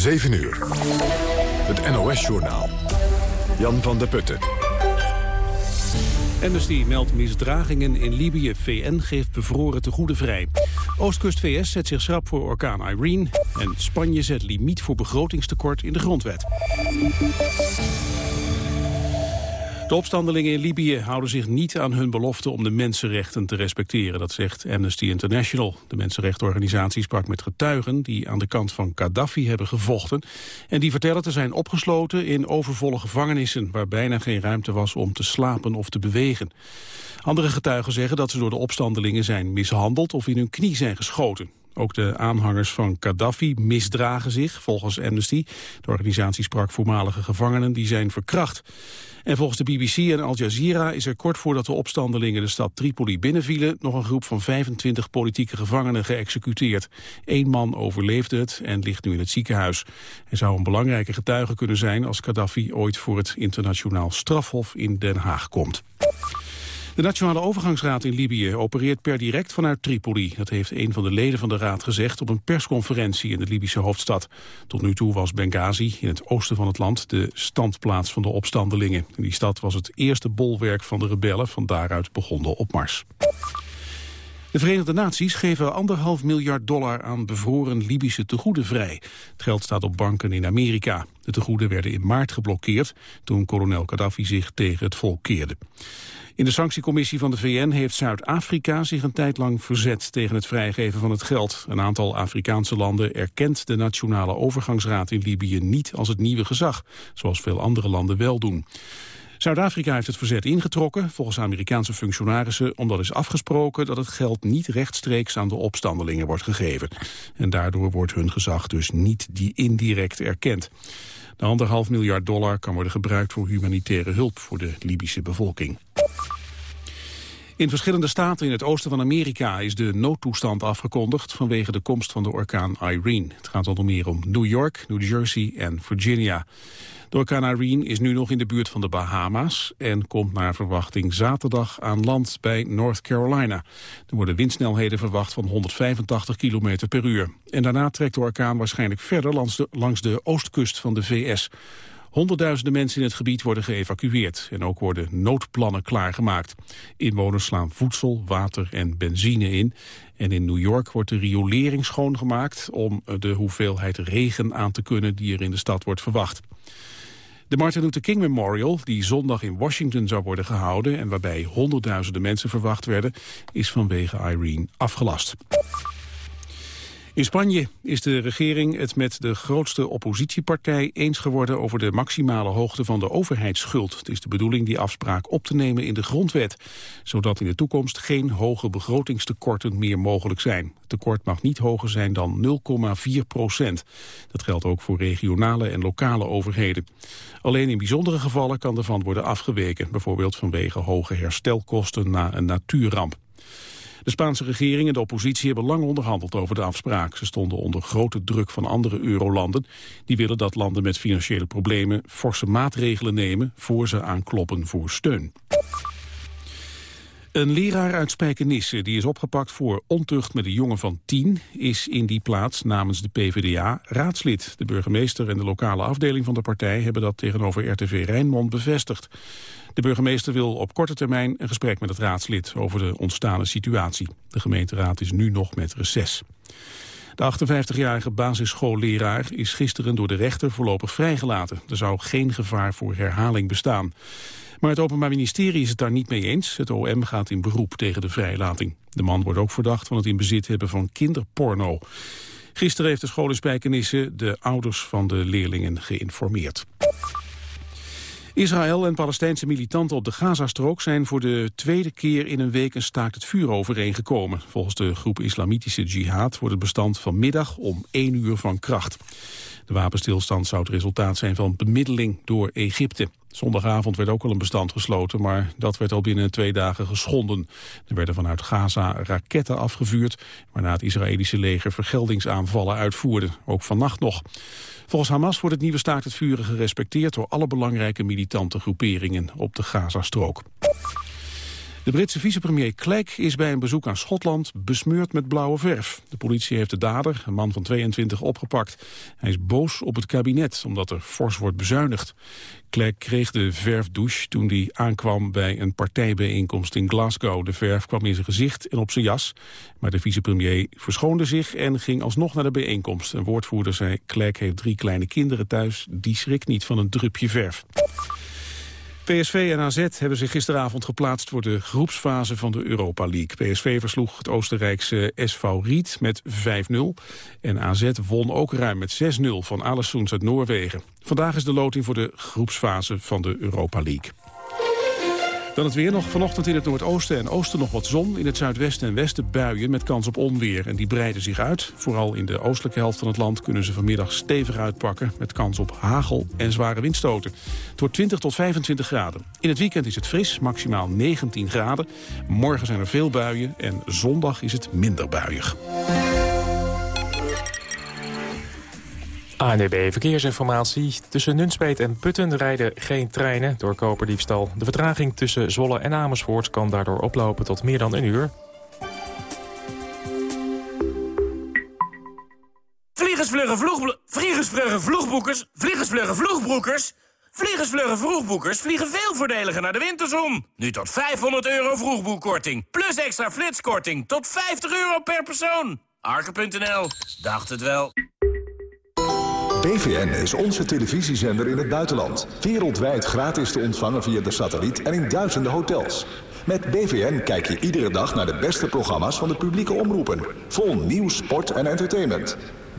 7 uur. Het NOS-journaal. Jan van der Putten. Amnesty meldt misdragingen in Libië. VN geeft bevroren te goede vrij. Oostkust VS zet zich schrap voor orkaan Irene. En Spanje zet limiet voor begrotingstekort in de grondwet. De opstandelingen in Libië houden zich niet aan hun belofte om de mensenrechten te respecteren, dat zegt Amnesty International. De mensenrechtenorganisatie sprak met getuigen die aan de kant van Gaddafi hebben gevochten en die vertellen te zijn opgesloten in overvolle gevangenissen waar bijna geen ruimte was om te slapen of te bewegen. Andere getuigen zeggen dat ze door de opstandelingen zijn mishandeld of in hun knie zijn geschoten. Ook de aanhangers van Gaddafi misdragen zich, volgens Amnesty. De organisatie sprak voormalige gevangenen die zijn verkracht. En volgens de BBC en Al Jazeera is er kort voordat de opstandelingen de stad Tripoli binnenvielen nog een groep van 25 politieke gevangenen geëxecuteerd. Eén man overleefde het en ligt nu in het ziekenhuis. Hij zou een belangrijke getuige kunnen zijn als Gaddafi ooit voor het internationaal strafhof in Den Haag komt. De Nationale Overgangsraad in Libië opereert per direct vanuit Tripoli. Dat heeft een van de leden van de raad gezegd op een persconferentie in de Libische hoofdstad. Tot nu toe was Benghazi, in het oosten van het land, de standplaats van de opstandelingen. In die stad was het eerste bolwerk van de rebellen, van daaruit begon de opmars. De Verenigde Naties geven anderhalf miljard dollar aan bevroren Libische tegoeden vrij. Het geld staat op banken in Amerika. De tegoeden werden in maart geblokkeerd toen kolonel Gaddafi zich tegen het volk keerde. In de sanctiecommissie van de VN heeft Zuid-Afrika zich een tijd lang verzet tegen het vrijgeven van het geld. Een aantal Afrikaanse landen erkent de Nationale Overgangsraad in Libië niet als het nieuwe gezag, zoals veel andere landen wel doen. Zuid-Afrika heeft het verzet ingetrokken, volgens Amerikaanse functionarissen, omdat is afgesproken dat het geld niet rechtstreeks aan de opstandelingen wordt gegeven. En daardoor wordt hun gezag dus niet die indirect erkend. De anderhalf miljard dollar kan worden gebruikt voor humanitaire hulp voor de Libische bevolking. In verschillende staten in het oosten van Amerika is de noodtoestand afgekondigd vanwege de komst van de orkaan Irene. Het gaat onder meer om New York, New Jersey en Virginia. De orkaan Irene is nu nog in de buurt van de Bahama's en komt naar verwachting zaterdag aan land bij North Carolina. Er worden windsnelheden verwacht van 185 km per uur. En daarna trekt de orkaan waarschijnlijk verder langs de, langs de oostkust van de VS. Honderdduizenden mensen in het gebied worden geëvacueerd en ook worden noodplannen klaargemaakt. Inwoners slaan voedsel, water en benzine in. En in New York wordt de riolering schoongemaakt om de hoeveelheid regen aan te kunnen die er in de stad wordt verwacht. De Martin Luther King Memorial, die zondag in Washington zou worden gehouden... en waarbij honderdduizenden mensen verwacht werden, is vanwege Irene afgelast. In Spanje is de regering het met de grootste oppositiepartij eens geworden over de maximale hoogte van de overheidsschuld. Het is de bedoeling die afspraak op te nemen in de grondwet, zodat in de toekomst geen hoge begrotingstekorten meer mogelijk zijn. Het tekort mag niet hoger zijn dan 0,4 procent. Dat geldt ook voor regionale en lokale overheden. Alleen in bijzondere gevallen kan ervan worden afgeweken, bijvoorbeeld vanwege hoge herstelkosten na een natuurramp. De Spaanse regering en de oppositie hebben lang onderhandeld over de afspraak. Ze stonden onder grote druk van andere eurolanden. Die willen dat landen met financiële problemen forse maatregelen nemen... voor ze aankloppen voor steun. Een leraar uit Spijkenisse die is opgepakt voor ontucht met een jongen van tien... is in die plaats namens de PvdA raadslid. De burgemeester en de lokale afdeling van de partij... hebben dat tegenover RTV Rijnmond bevestigd. De burgemeester wil op korte termijn een gesprek met het raadslid over de ontstane situatie. De gemeenteraad is nu nog met reces. De 58-jarige basisschoolleraar is gisteren door de rechter voorlopig vrijgelaten. Er zou geen gevaar voor herhaling bestaan. Maar het Openbaar Ministerie is het daar niet mee eens. Het OM gaat in beroep tegen de vrijlating. De man wordt ook verdacht van het in bezit hebben van kinderporno. Gisteren heeft de school de ouders van de leerlingen geïnformeerd. Israël en Palestijnse militanten op de Gazastrook zijn voor de tweede keer in een week een staakt het vuur overeengekomen. Volgens de groep Islamitische Jihad wordt het bestand vanmiddag om één uur van kracht. De wapenstilstand zou het resultaat zijn van bemiddeling door Egypte. Zondagavond werd ook al een bestand gesloten, maar dat werd al binnen twee dagen geschonden. Er werden vanuit Gaza raketten afgevuurd, waarna het Israëlische leger vergeldingsaanvallen uitvoerde. Ook vannacht nog. Volgens Hamas wordt het nieuwe staakt het vuren gerespecteerd door alle belangrijke militante groeperingen op de Gazastrook. De Britse vicepremier Clegg is bij een bezoek aan Schotland besmeurd met blauwe verf. De politie heeft de dader, een man van 22, opgepakt. Hij is boos op het kabinet, omdat er fors wordt bezuinigd. Clegg kreeg de verfdouche toen hij aankwam bij een partijbijeenkomst in Glasgow. De verf kwam in zijn gezicht en op zijn jas. Maar de vicepremier verschoonde zich en ging alsnog naar de bijeenkomst. Een woordvoerder zei, Clegg heeft drie kleine kinderen thuis. Die schrikt niet van een drupje verf. PSV en AZ hebben zich gisteravond geplaatst voor de groepsfase van de Europa League. PSV versloeg het Oostenrijkse SV Ried met 5-0. En AZ won ook ruim met 6-0 van Alessoens uit Noorwegen. Vandaag is de loting voor de groepsfase van de Europa League. Dan het weer nog. Vanochtend in het noordoosten en oosten nog wat zon. In het zuidwesten en westen buien met kans op onweer. En die breiden zich uit. Vooral in de oostelijke helft van het land kunnen ze vanmiddag stevig uitpakken. Met kans op hagel en zware windstoten. Het wordt 20 tot 25 graden. In het weekend is het fris, maximaal 19 graden. Morgen zijn er veel buien en zondag is het minder buiig. ANDB e Verkeersinformatie. Tussen Nunspeet en Putten rijden geen treinen door koperdiefstal. De vertraging tussen Zwolle en Amersfoort kan daardoor oplopen tot meer dan een uur. Vliegersvluggen vloeg... Vliegersvluggen vloegboekers... Vliegersvluggen vloegbroekers... Vliegersvluggen vroegboekers vliegen veel voordeliger naar de winterzon. Nu tot 500 euro vroegboekkorting. Plus extra flitskorting tot 50 euro per persoon. Arke.nl. Dacht het wel. BVN is onze televisiezender in het buitenland. Wereldwijd gratis te ontvangen via de satelliet en in duizenden hotels. Met BVN kijk je iedere dag naar de beste programma's van de publieke omroepen. Vol nieuws, sport en entertainment.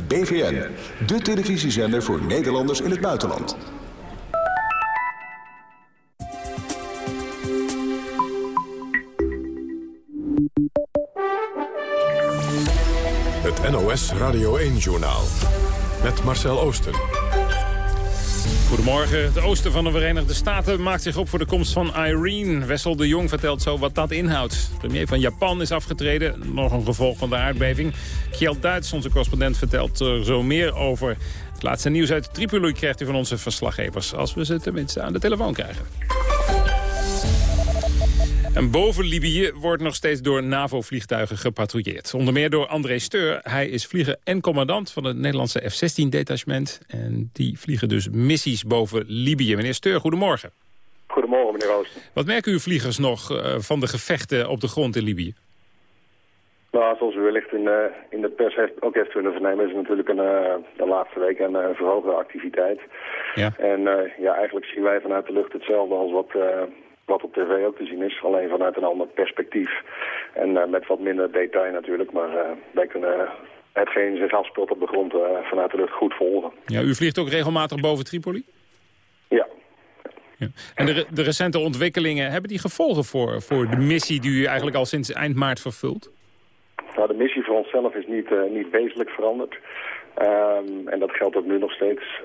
BVN, de televisiezender voor Nederlanders in het buitenland. Het NOS Radio 1-journaal met Marcel Oosten. Goedemorgen. Het oosten van de Verenigde Staten maakt zich op voor de komst van Irene. Wessel de Jong vertelt zo wat dat inhoudt. Premier van Japan is afgetreden, nog een gevolg van de aardbeving. Kjeld Duits, onze correspondent, vertelt er zo meer over. Het laatste nieuws uit Tripoli krijgt u van onze verslaggevers... als we ze tenminste aan de telefoon krijgen. En boven Libië wordt nog steeds door NAVO-vliegtuigen gepatrouilleerd. Onder meer door André Steur. Hij is vlieger en commandant van het Nederlandse F-16-detachement. En die vliegen dus missies boven Libië. Meneer Steur, goedemorgen. Goedemorgen, meneer Oosten. Wat merken uw vliegers nog uh, van de gevechten op de grond in Libië? Nou, zoals u wellicht in, uh, in de pers heeft, ook heeft kunnen vernemen... is het natuurlijk een, uh, de laatste week een verhoogde activiteit. Ja. En ja, eigenlijk zien wij vanuit de lucht hetzelfde als wat wat op tv ook te zien is. Alleen vanuit een ander perspectief. En uh, met wat minder detail natuurlijk. Maar uh, wij kunnen hetgeen zich afspeelt op de grond uh, vanuit de lucht goed volgen. Ja, u vliegt ook regelmatig boven Tripoli? Ja. ja. En de, de recente ontwikkelingen, hebben die gevolgen voor, voor de missie die u eigenlijk al sinds eind maart vervult? Nou, de missie voor onszelf is niet, niet wezenlijk veranderd. Um, en dat geldt ook nu nog steeds.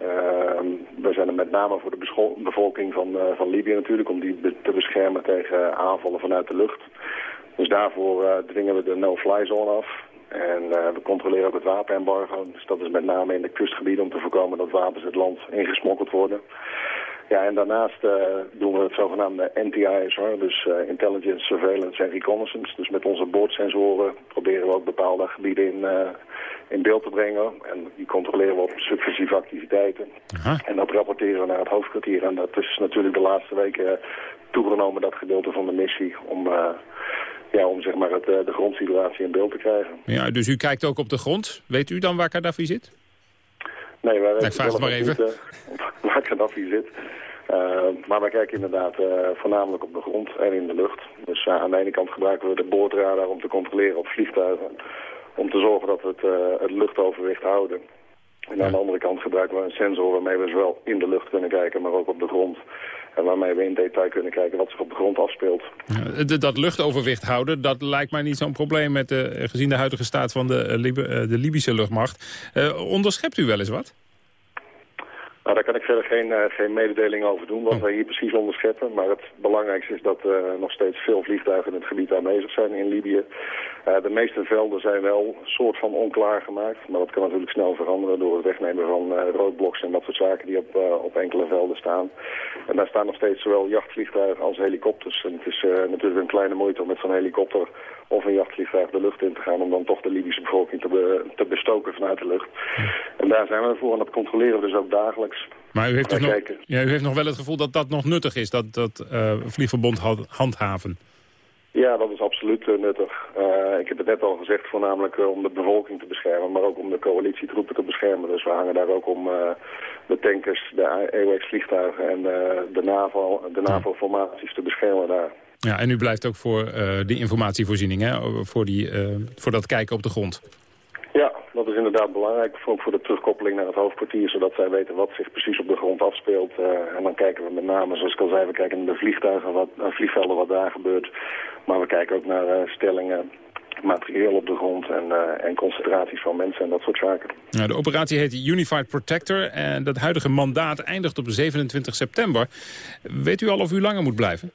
Um, we zijn er met name voor de bevolking van, uh, van Libië natuurlijk... om die te beschermen tegen aanvallen vanuit de lucht. Dus daarvoor uh, dwingen we de no-fly zone af. En uh, we controleren ook het wapenembargo. Dus dat is met name in de kustgebieden om te voorkomen dat wapens het land ingesmokkeld worden. Ja, en daarnaast uh, doen we het zogenaamde NTISR, dus uh, Intelligence, Surveillance en Reconnaissance. Dus met onze boordsensoren proberen we ook bepaalde gebieden in, uh, in beeld te brengen. En die controleren we op subversieve activiteiten. Aha. En dat rapporteren we naar het hoofdkwartier. En dat is natuurlijk de laatste weken toegenomen, dat gedeelte van de missie, om... Ja, om zeg maar het, de grondsituatie in beeld te krijgen. Ja, dus u kijkt ook op de grond. Weet u dan waar Gaddafi zit? Nee, wij weten ik vraag het maar even. Niet, waar Gaddafi zit. Uh, maar wij kijken inderdaad uh, voornamelijk op de grond en in de lucht. Dus aan de ene kant gebruiken we de boordradar om te controleren op vliegtuigen. Om te zorgen dat we het, het luchtoverwicht houden. En aan de andere kant gebruiken we een sensor waarmee we zowel in de lucht kunnen kijken, maar ook op de grond. En waarmee we in detail kunnen kijken wat zich op de grond afspeelt. Ja, dat luchtoverwicht houden, dat lijkt mij niet zo'n probleem met de, gezien de huidige staat van de, uh, de Libische luchtmacht. Uh, onderschept u wel eens wat? Nou, daar kan ik verder geen, uh, geen mededeling over doen, wat oh. wij hier precies onderscheppen. Maar het belangrijkste is dat er uh, nog steeds veel vliegtuigen in het gebied aanwezig zijn in Libië. Uh, de meeste velden zijn wel soort van onklaar gemaakt. Maar dat kan natuurlijk snel veranderen door het wegnemen van roodbloks en dat soort zaken die op, op enkele velden staan. En daar staan nog steeds zowel jachtvliegtuigen als helikopters. En het is natuurlijk een kleine moeite om met zo'n helikopter of een jachtvliegtuig de lucht in te gaan... om dan toch de Libische bevolking te, te bestoken vanuit de lucht. En daar zijn we voor en dat controleren we dus ook dagelijks. Maar u heeft, dus nog, ja, u heeft nog wel het gevoel dat dat nog nuttig is, dat, dat uh, vliegverbond handhaven? Ja, dat is absoluut uh, nuttig. Uh, ik heb het net al gezegd, voornamelijk om de bevolking te beschermen, maar ook om de coalitietroepen te beschermen. Dus we hangen daar ook om de tankers, de AWACS-vliegtuigen en de NAVO, de NAVO-formaties te beschermen daar. Ja, en u blijft ook voor die informatievoorziening, hè? Voor, die, voor dat kijken op de grond. Ja, dat is inderdaad belangrijk. Ook voor de terugkoppeling naar het hoofdkwartier, zodat zij weten wat zich precies op de grond afspeelt. Uh, en dan kijken we met name, zoals ik al zei, we kijken naar de vliegtuigen, wat, uh, vliegvelden, wat daar gebeurt. Maar we kijken ook naar uh, stellingen, materieel op de grond en, en concentraties van mensen en dat soort zaken. Nou, de operatie heet Unified Protector en dat huidige mandaat eindigt op 27 september. Weet u al of u langer moet blijven?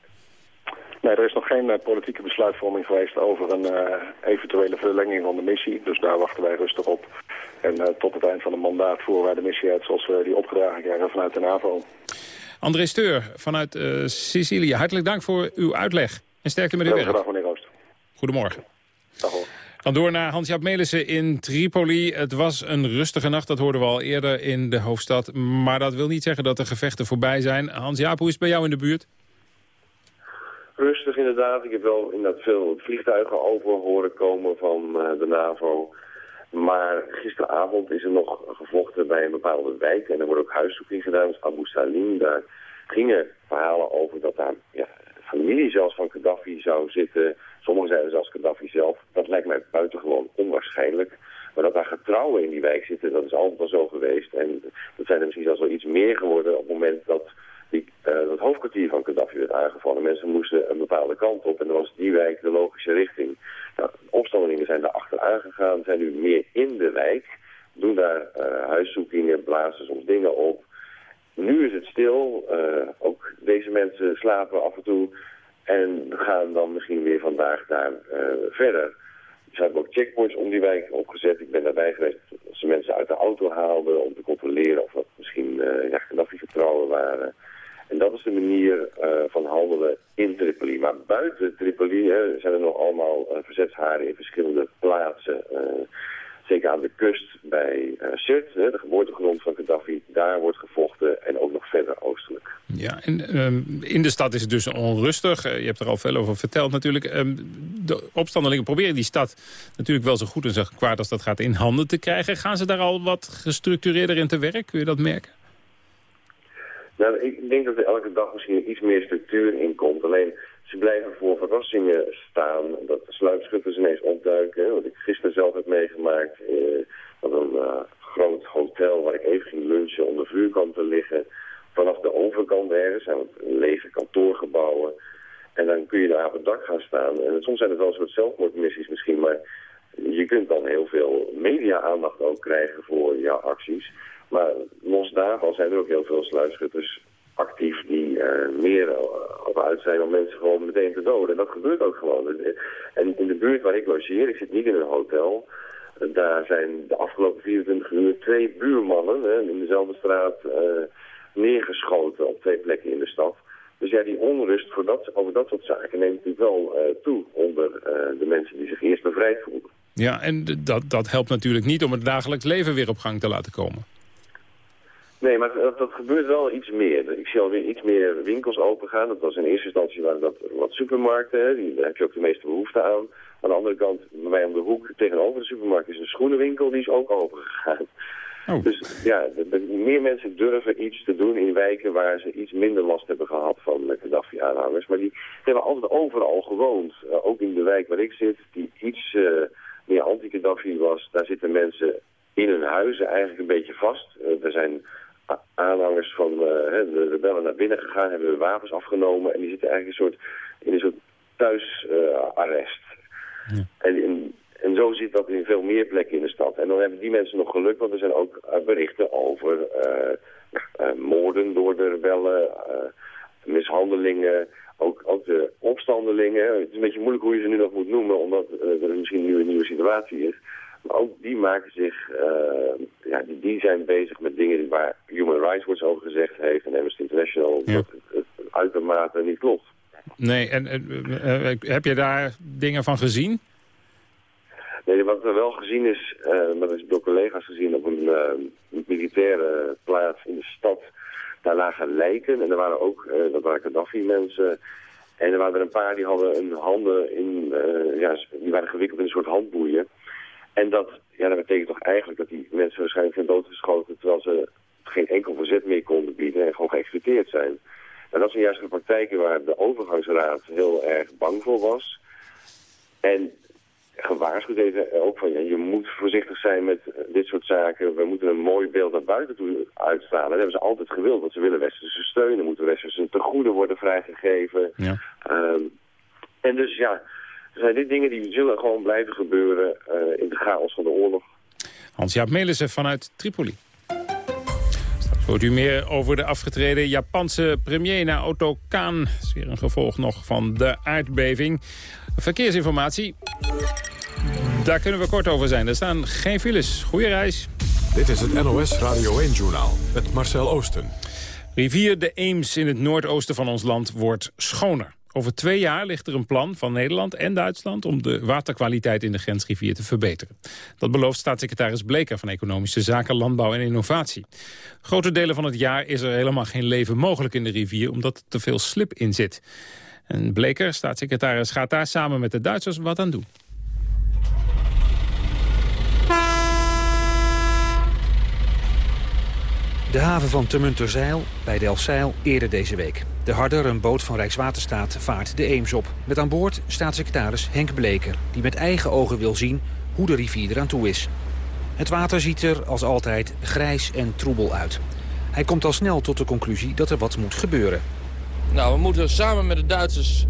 Nee, er is nog geen uh, politieke besluitvorming geweest over een uh, eventuele verlenging van de missie. Dus daar wachten wij rustig op. En uh, tot het eind van het mandaat voeren wij de missie uit zoals we die opgedragen krijgen vanuit de NAVO. André Steur vanuit Sicilië, hartelijk dank voor uw uitleg. En sterkte met uw werk. Meneer. Goedemorgen. Dag hoor. Dan door naar Hans-Jaap Melissen in Tripoli. Het was een rustige nacht, dat hoorden we al eerder in de hoofdstad. Maar dat wil niet zeggen dat de gevechten voorbij zijn. Hans-Jaap, hoe is het bij jou in de buurt? Rustig inderdaad. Ik heb wel inderdaad veel vliegtuigen over horen komen van uh, de NAVO. Maar gisteravond is er nog gevochten bij een bepaalde wijk. En er wordt ook huiszoeking gedaan. Dus Abu Salim, daar gingen verhalen over dat daar ja, familie zelfs van Gaddafi zou zitten. Sommigen zeiden zelfs Gaddafi zelf. Dat lijkt mij buitengewoon onwaarschijnlijk. Maar dat daar getrouwen in die wijk zitten, dat is altijd al zo geweest. En dat zijn er misschien zelfs wel iets meer geworden op het moment dat die, uh, het hoofdkwartier van Gaddafi werd aangevallen. Mensen moesten een bepaalde kant op en dan was die wijk de logische richting. Nou, opstandelingen zijn daar achteraan gegaan, zijn nu meer in de wijk, doen daar uh, huiszoekingen, blazen soms dingen op. Nu is het stil, uh, ook deze mensen slapen af en toe en gaan dan misschien weer vandaag daar verder. Ze hebben ook checkpoints om die wijk opgezet. Ik ben daarbij geweest dat ze mensen uit de auto haalden om te controleren of dat misschien ja, Gaddafi-vertrouwen waren. En dat is de manier uh, van handelen in Tripoli. Maar buiten Tripoli hè, zijn er nog allemaal uh, verzetsharen in verschillende plaatsen. Uh, zeker aan de kust bij Sirte, de geboortegrond van Gaddafi. Daar wordt gevochten en ook nog verder oostelijk. Ja, en um, in de stad is het dus onrustig. je hebt er al veel over verteld natuurlijk. Um, de opstandelingen proberen die stad natuurlijk wel zo goed en zo kwaad als dat gaat in handen te krijgen. Gaan ze daar al wat gestructureerder in te werk? Kun je dat merken? Nou, ik denk dat er elke dag misschien iets meer structuur in komt. Alleen ze blijven voor verrassingen staan. Dat de sluipschutters ineens opduiken. Wat ik gisteren zelf heb meegemaakt. Eh, dat een uh, groot hotel waar ik even ging lunchen onder vuurkanten liggen. Vanaf de overkant ergens zijn lege kantoorgebouwen. En dan kun je daar op het dak gaan staan. En soms zijn het wel een soort zelfmoordmissies misschien. Maar je kunt dan heel veel media-aandacht ook krijgen voor jouw acties. Maar los daarvan zijn er ook heel veel sluitschutters actief die er meer op uit zijn om mensen gewoon meteen te doden. En dat gebeurt ook gewoon. En in de buurt waar ik logeer, ik zit niet in een hotel, daar zijn de afgelopen 24 uur twee buurmannen hè, in dezelfde straat neergeschoten op twee plekken in de stad. Dus ja, die onrust voor dat, over dat soort zaken neemt natuurlijk wel toe onder de mensen die zich eerst bevrijd voelen. Ja, en dat, dat helpt natuurlijk niet om het dagelijks leven weer op gang te laten komen. Nee, maar dat, dat, gebeurt wel iets meer. Ik zie alweer iets meer winkels opengaan. Dat was in eerste instantie waren dat wat supermarkten. Hè. Die, daar heb je ook de meeste behoefte aan. Aan de andere kant, bij mij om de hoek tegenover de supermarkt is een schoenenwinkel. Die is ook opengegaan. Oh. Dus ja, meer mensen durven iets te doen in wijken waar ze iets minder last hebben gehad van Gaddafi-aanhangers. Maar die hebben altijd overal gewoond. Uh, ook in de wijk waar ik zit, die iets uh, meer anti-Gaddafi was. Daar zitten mensen in hun huizen eigenlijk een beetje vast. Uh, er zijn aanhangers van uh, de rebellen naar binnen gegaan, hebben hun wapens afgenomen en die zitten eigenlijk een soort, in een soort thuisarrest. ja. en, en, en, zo zit dat in veel meer plekken in de stad. En dan hebben die mensen nog geluk, want er zijn ook uh, berichten over uh, moorden door de rebellen, mishandelingen, ook, ook de opstandelingen. Het is een beetje moeilijk hoe je ze nu nog moet noemen, omdat er misschien nu een nieuwe situatie is. Maar ook die maken zich, ja, die, die, zijn bezig met dingen waar Human Rights Watch over gezegd heeft en Amnesty International, dat het, het uitermate niet klopt. Nee, en heb je daar dingen van gezien? Nee, wat er wel gezien is, maar dat is door collega's gezien op een militaire plaats in de stad. Daar lagen lijken en er waren ook, dat waren Gaddafi-mensen. En er waren er een paar die hadden hun handen in, ja, die waren gewikkeld in een soort handboeien. En dat, ja, dat betekent toch eigenlijk dat die mensen waarschijnlijk zijn doodgeschoten terwijl ze geen enkel verzet meer konden bieden en gewoon geëxecuteerd zijn. En dat zijn juist de praktijken waar de overgangsraad heel erg bang voor was. En gewaarschuwd heeft ook van ja, je moet voorzichtig zijn met dit soort zaken. We moeten een mooi beeld naar buiten toe uitstralen. Dat hebben ze altijd gewild, want ze willen westerse steun. Dan moeten westerse tegoeden worden vrijgegeven. Ja. Um, en dus ja, er zijn dit dingen die zullen gewoon blijven gebeuren uh, in de chaos van de oorlog. Hans-Jaap Melissen vanuit Tripoli. Straks hoort u meer over de afgetreden Japanse premier naar Otto Kaan. Dat is weer een gevolg nog van de aardbeving. Verkeersinformatie. Daar kunnen we kort over zijn. Er staan geen files. Goeie reis. Dit is het NOS Radio 1-journaal met Marcel Oosten. Rivier de Eems in het noordoosten van ons land wordt schoner. Over twee jaar ligt er een plan van Nederland en Duitsland... om de waterkwaliteit in de grensrivier te verbeteren. Dat belooft staatssecretaris Bleker van Economische Zaken, Landbouw en Innovatie. Grote delen van het jaar is er helemaal geen leven mogelijk in de rivier... omdat er te veel slip in zit. En Bleker, staatssecretaris, gaat daar samen met de Duitsers wat aan doen. De haven van Temunterzeil bij Delfzijl eerder deze week. De Harder, een boot van Rijkswaterstaat, vaart de Eems op. Met aan boord staatssecretaris Henk Bleker... die met eigen ogen wil zien hoe de rivier eraan toe is. Het water ziet er als altijd grijs en troebel uit. Hij komt al snel tot de conclusie dat er wat moet gebeuren. Nou, we moeten samen met de Duitsers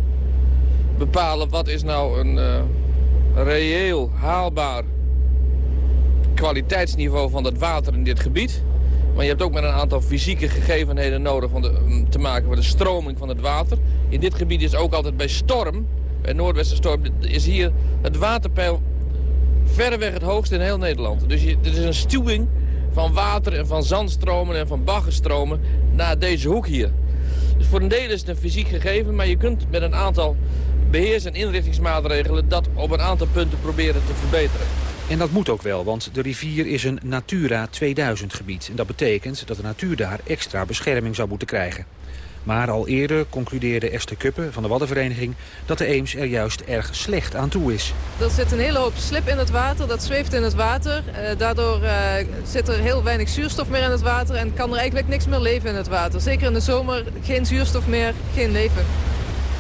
bepalen wat is nou een uh, reëel haalbaar kwaliteitsniveau van het water in dit gebied. Maar je hebt ook met een aantal fysieke gegevenheden nodig om, te maken met de stroming van het water. In dit gebied is ook altijd bij storm, bij noordwestenstorm, is hier het waterpeil verreweg het hoogst in heel Nederland. Dus je, is een stuwing van water en van zandstromen en van baggenstromen naar deze hoek hier. Dus voor een deel is het een fysiek gegeven, maar je kunt met een aantal beheers- en inrichtingsmaatregelen dat op een aantal punten proberen te verbeteren. En dat moet ook wel, want de rivier is een Natura 2000 gebied. En dat betekent dat de natuur daar extra bescherming zou moeten krijgen. Maar al eerder concludeerde Esther Kuppen van de Waddenvereniging... dat de Eems er juist erg slecht aan toe is. Er zit een hele hoop slip in het water, dat zweeft in het water. Uh, daardoor uh, zit er heel weinig zuurstof meer in het water... en kan er eigenlijk niks meer leven in het water. Zeker in de zomer, geen zuurstof meer, geen leven.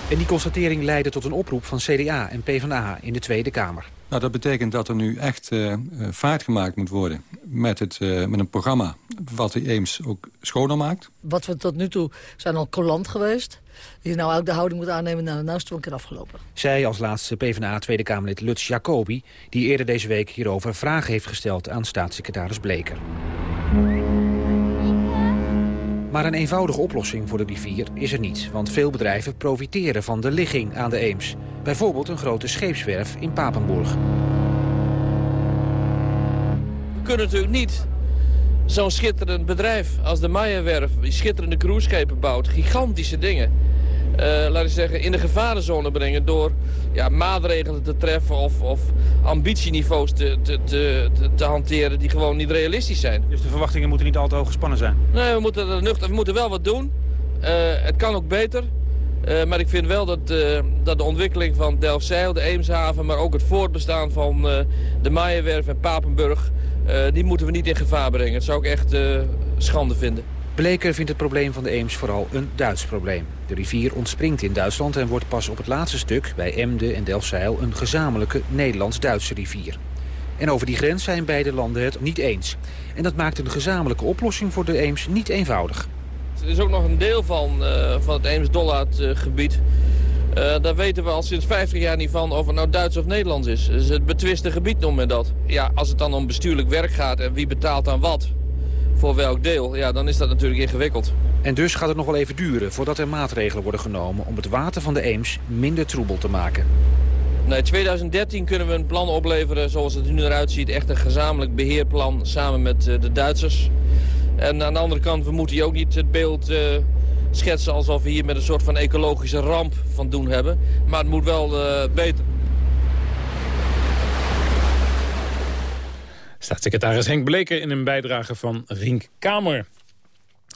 En die constatering leidde tot een oproep van CDA en PvdA in de Tweede Kamer. Nou, dat betekent dat er nu echt uh, vaart gemaakt moet worden met, het, uh, met een programma wat de Eems ook schoner maakt. Wat we tot nu toe zijn al collant geweest. Die nou ook de houding moet aannemen, nou, nou is het een keer afgelopen. Zij als laatste PvdA Tweede Kamerlid Lutz Jacobi... die eerder deze week hierover vragen heeft gesteld aan staatssecretaris Bleker. Maar een eenvoudige oplossing voor de rivier is er niet. Want veel bedrijven profiteren van de ligging aan de Eems. Bijvoorbeeld een grote scheepswerf in Papenburg. We kunnen natuurlijk niet zo'n schitterend bedrijf als de Meijerwerf... die schitterende cruiseschepen bouwt, gigantische dingen... Uh, laat ik zeggen, in de gevarenzone brengen door ja, maatregelen te treffen of, of ambitieniveaus te, te, te, te, hanteren die gewoon niet realistisch zijn. Dus de verwachtingen moeten niet al te hoog gespannen zijn? Nee, we moeten, nuchter, we moeten wel wat doen. Uh, het kan ook beter. Uh, maar ik vind wel dat, dat de ontwikkeling van Delfzijl, de Eemshaven... maar ook het voortbestaan van de Maaienwerf en Papenburg... die moeten we niet in gevaar brengen. Dat zou ik echt schande vinden. Bleker vindt het probleem van de Eems vooral een Duits probleem. De rivier ontspringt in Duitsland en wordt pas op het laatste stuk... bij Emden en Delfzijl een gezamenlijke Nederlands-Duitse rivier. En over die grens zijn beide landen het niet eens. En dat maakt een gezamenlijke oplossing voor de Eems niet eenvoudig. Er is ook nog een deel van, uh, van het Eems-Dollard-gebied... Uh, daar weten we al sinds 50 jaar niet van of het nou Duits of Nederlands is. is het betwiste gebied noemen we dat. Ja, als het dan om bestuurlijk werk gaat en wie betaalt dan wat voor welk deel, ja, dan is dat natuurlijk ingewikkeld. En dus gaat het nog wel even duren voordat er maatregelen worden genomen... om het water van de Eems minder troebel te maken. Nee, 2013 kunnen we een plan opleveren zoals het er nu eruit ziet. Echt een gezamenlijk beheerplan samen met uh, de Duitsers. En aan de andere kant, we moeten hier ook niet het beeld uh, schetsen... alsof we hier met een soort van ecologische ramp van doen hebben. Maar het moet wel uh, beter. Staatssecretaris Henk Bleker in een bijdrage van Rink Kamer.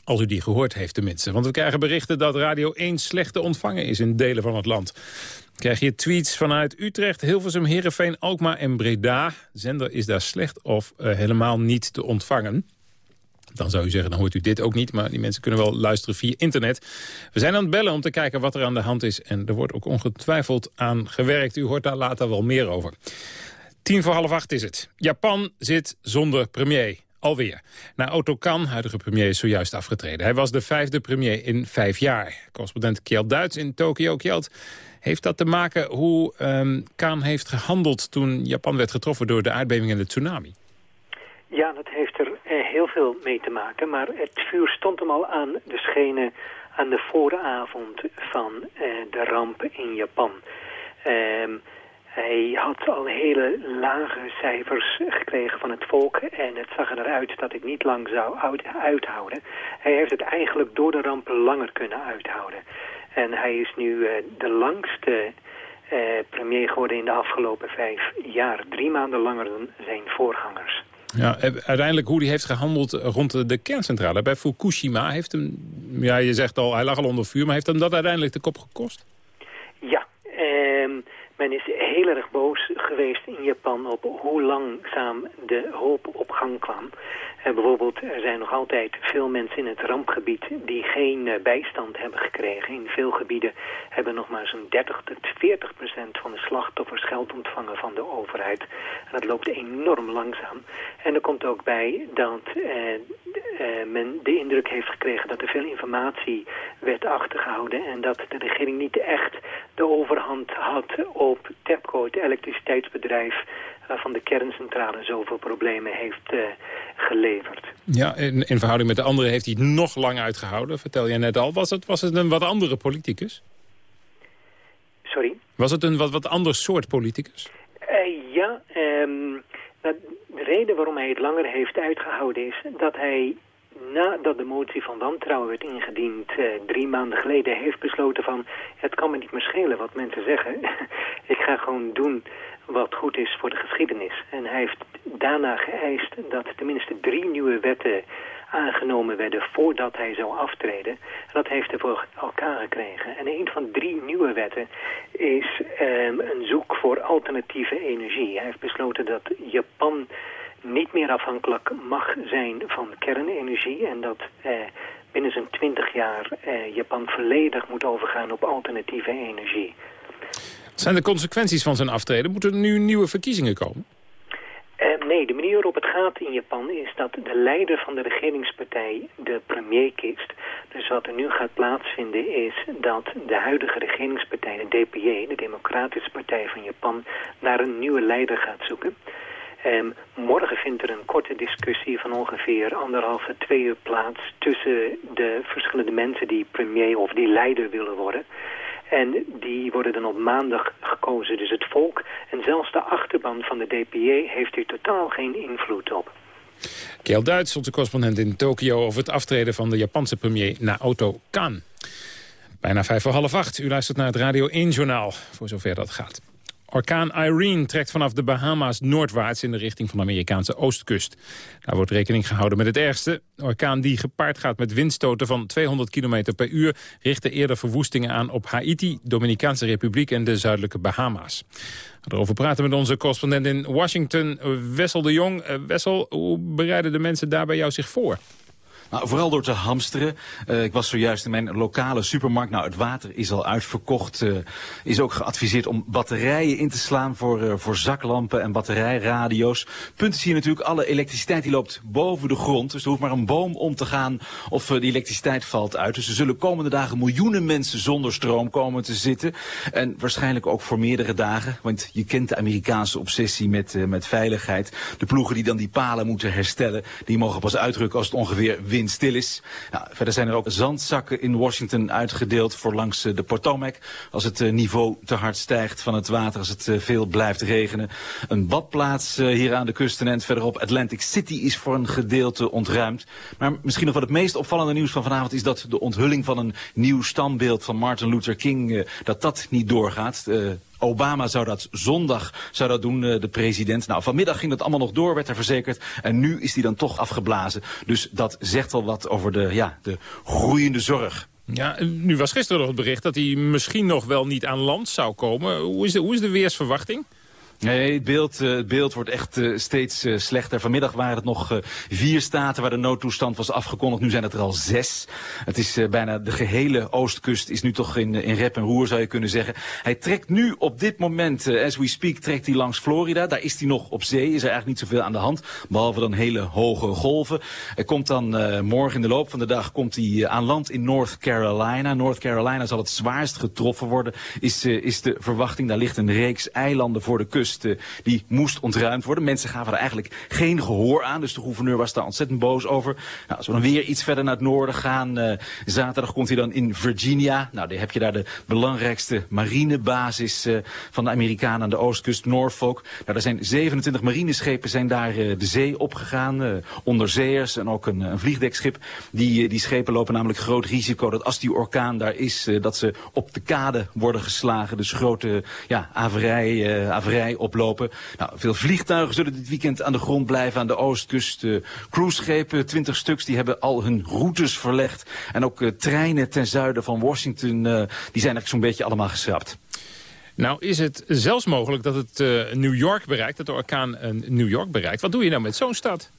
Als u die gehoord heeft tenminste. Want we krijgen berichten dat Radio 1 slecht te ontvangen is in delen van het land. Krijg je tweets vanuit Utrecht, Hilversum, Heerenveen, Alkmaar en Breda. De zender is daar slecht of uh, helemaal niet te ontvangen. Dan zou u zeggen, dan hoort u dit ook niet. Maar die mensen kunnen wel luisteren via internet. We zijn aan het bellen om te kijken wat er aan de hand is. En er wordt ook ongetwijfeld aan gewerkt. U hoort daar later wel meer over. Tien voor half acht is het. Japan zit zonder premier. Alweer. Na Otto Kan, huidige premier, is zojuist afgetreden. Hij was de vijfde premier in vijf jaar. Correspondent Kjeld Duits in Tokio. Kjeld, heeft dat te maken hoe um, Kan heeft gehandeld... toen Japan werd getroffen door de aardbeving en de tsunami? Ja, dat heeft er eh, heel veel mee te maken. Maar het vuur stond hem al aan de schenen aan de vooravond van eh, de ramp in Japan. Ehm, hij had al hele lage cijfers gekregen van het volk en het zag eruit dat ik niet lang zou uithouden. Hij heeft het eigenlijk door de ramp langer kunnen uithouden. En hij is nu uh, de langste uh, premier geworden in de afgelopen vijf jaar. Drie maanden langer dan zijn voorgangers. Ja, uiteindelijk hoe hij heeft gehandeld rond de kerncentrale bij Fukushima... heeft hem, ja, je zegt al, hij lag al onder vuur... maar heeft hem dat uiteindelijk de kop gekost? Ja, eh, men is heel erg boos geweest in Japan op hoe langzaam de hoop op gang kwam. Uh, bijvoorbeeld, er zijn nog altijd veel mensen in het rampgebied die geen uh, bijstand hebben gekregen. In veel gebieden hebben nog maar zo'n 30 tot 40 procent van de slachtoffers geld ontvangen van de overheid. En dat loopt enorm langzaam. En er komt ook bij dat uh, men de indruk heeft gekregen dat er veel informatie werd achtergehouden. En dat de regering niet echt de overhand had TEPCO, het elektriciteitsbedrijf waarvan de kerncentrale zoveel problemen heeft uh, geleverd. Ja, in, in, verhouding met de anderen heeft hij het nog lang uitgehouden, vertel je net al. Was het, was het een wat andere politicus? Sorry? Was het een wat, wat ander soort politicus? Uh, ja, um, de reden waarom hij het langer heeft uitgehouden is dat hij nadat de motie van wantrouwen werd ingediend uh, drie maanden geleden... heeft besloten van, het kan me niet meer schelen wat mensen zeggen. ik ga gewoon doen wat goed is voor de geschiedenis. En hij heeft daarna geëist dat tenminste drie nieuwe wetten aangenomen werden voordat hij zou aftreden. En dat heeft hij voor elkaar gekregen. En een van drie nieuwe wetten is um, een zoek voor alternatieve energie. Hij heeft besloten dat Japan niet meer afhankelijk mag zijn van kernenergie en dat eh, binnen zijn twintig jaar eh, Japan volledig moet overgaan op alternatieve energie. Zijn de consequenties van zijn aftreden? Moeten er nu nieuwe verkiezingen komen? Uh, nee, de manier waarop het gaat in Japan is dat de leider van de regeringspartij de premier kiest. Dus wat er nu gaat plaatsvinden is dat de huidige regeringspartij, de DPA, de Democratische Partij van Japan, naar een nieuwe leider gaat zoeken. Um, morgen vindt er een korte discussie van ongeveer anderhalve, twee uur plaats tussen de verschillende mensen die premier of die leider willen worden. En die worden dan op maandag gekozen. Dus het volk en zelfs de achterban van de DPA heeft hier totaal geen invloed op. Kjell Duits, onze correspondent in Tokio... over het aftreden van de Japanse premier Naoto Kan. Bijna vijf voor half acht. U luistert naar het Radio 1-journaal, voor zover dat gaat. Orkaan Irene trekt vanaf de Bahama's noordwaarts in de richting van de Amerikaanse oostkust. Daar wordt rekening gehouden met het ergste. Orkaan die gepaard gaat met windstoten van 200 km per uur... richtte eerder verwoestingen aan op Haiti, Dominicaanse Republiek en de zuidelijke Bahama's. Daarover praten met onze correspondent in Washington, Wessel de Jong. Eh, Wessel, hoe bereiden de mensen daar bij jou zich voor? Nou, vooral door te hamsteren. Uh, ik was zojuist in mijn lokale supermarkt. Nou, het water is al uitverkocht. Uh, is ook geadviseerd om batterijen in te slaan voor, uh, voor zaklampen en batterijradio's. Punt is hier natuurlijk, alle elektriciteit die loopt boven de grond. Dus er hoeft maar een boom om te gaan of die elektriciteit valt uit. Dus er zullen komende dagen miljoenen mensen zonder stroom komen te zitten. En waarschijnlijk ook voor meerdere dagen. Want je kent de Amerikaanse obsessie met, met veiligheid. De ploegen die dan die palen moeten herstellen, die mogen pas uitrukken als het ongeveer windstil is. Nou, verder zijn er ook zandzakken in Washington uitgedeeld voor langs eh, de Potomac. Als het eh, niveau te hard stijgt van het water, als het eh, veel blijft regenen. Een badplaats hier aan de kust en verderop Atlantic City is voor een gedeelte ontruimd. Maar misschien nog wat het meest opvallende nieuws van vanavond is dat de onthulling van een nieuw standbeeld van Martin Luther King, dat dat niet doorgaat. Obama zou dat zondag zou dat doen, de president. Nou, vanmiddag ging dat allemaal nog door, werd er verzekerd. En nu is die dan toch afgeblazen. Dus dat zegt al wat over de, ja, de groeiende zorg. Ja, nu was gisteren nog het bericht dat hij misschien nog wel niet aan land zou komen. Hoe is de, hoe is de weersverwachting? Nee, het beeld, uh, het beeld wordt echt uh, steeds uh, slechter. Vanmiddag waren het nog vier staten waar de noodtoestand was afgekondigd. Nu zijn het er al zes. Het is bijna de gehele oostkust is nu toch in, in rep en roer, zou je kunnen zeggen. Hij trekt nu op dit moment, as we speak, trekt hij langs Florida. Daar is hij nog op zee. Is er eigenlijk niet zoveel aan de hand. Behalve dan hele hoge golven. Hij komt dan morgen in de loop van de dag komt hij aan land in North Carolina. North Carolina zal het zwaarst getroffen worden, is, is de verwachting. Daar ligt een reeks eilanden voor de kust die moest ontruimd worden. Mensen gaven er eigenlijk geen gehoor aan, dus de gouverneur was daar ontzettend boos over. Nou, als we dan weer iets verder naar het noorden gaan, uh, zaterdag komt hij dan in Virginia. Nou, dan heb je daar de belangrijkste marinebasis uh, van de Amerikanen aan de oostkust, Norfolk. Nou, er zijn 27 marineschepen zijn daar de zee opgegaan, onderzeeërs en ook een, een vliegdekschip. Die, die schepen lopen namelijk groot risico dat als die orkaan daar is, dat ze op de kade worden geslagen. Dus grote ja, averij, averij oplopen. Nou, veel vliegtuigen zullen dit weekend aan de grond blijven aan de oostkust. Uh, cruiseschepen, 20 stuks, die hebben al hun routes verlegd. En ook uh, treinen ten zuiden van Washington, uh, die zijn eigenlijk zo'n beetje allemaal geschrapt. Nou is het zelfs mogelijk dat het New York bereikt, dat de orkaan New York bereikt. Wat doe je nou met zo'n stad?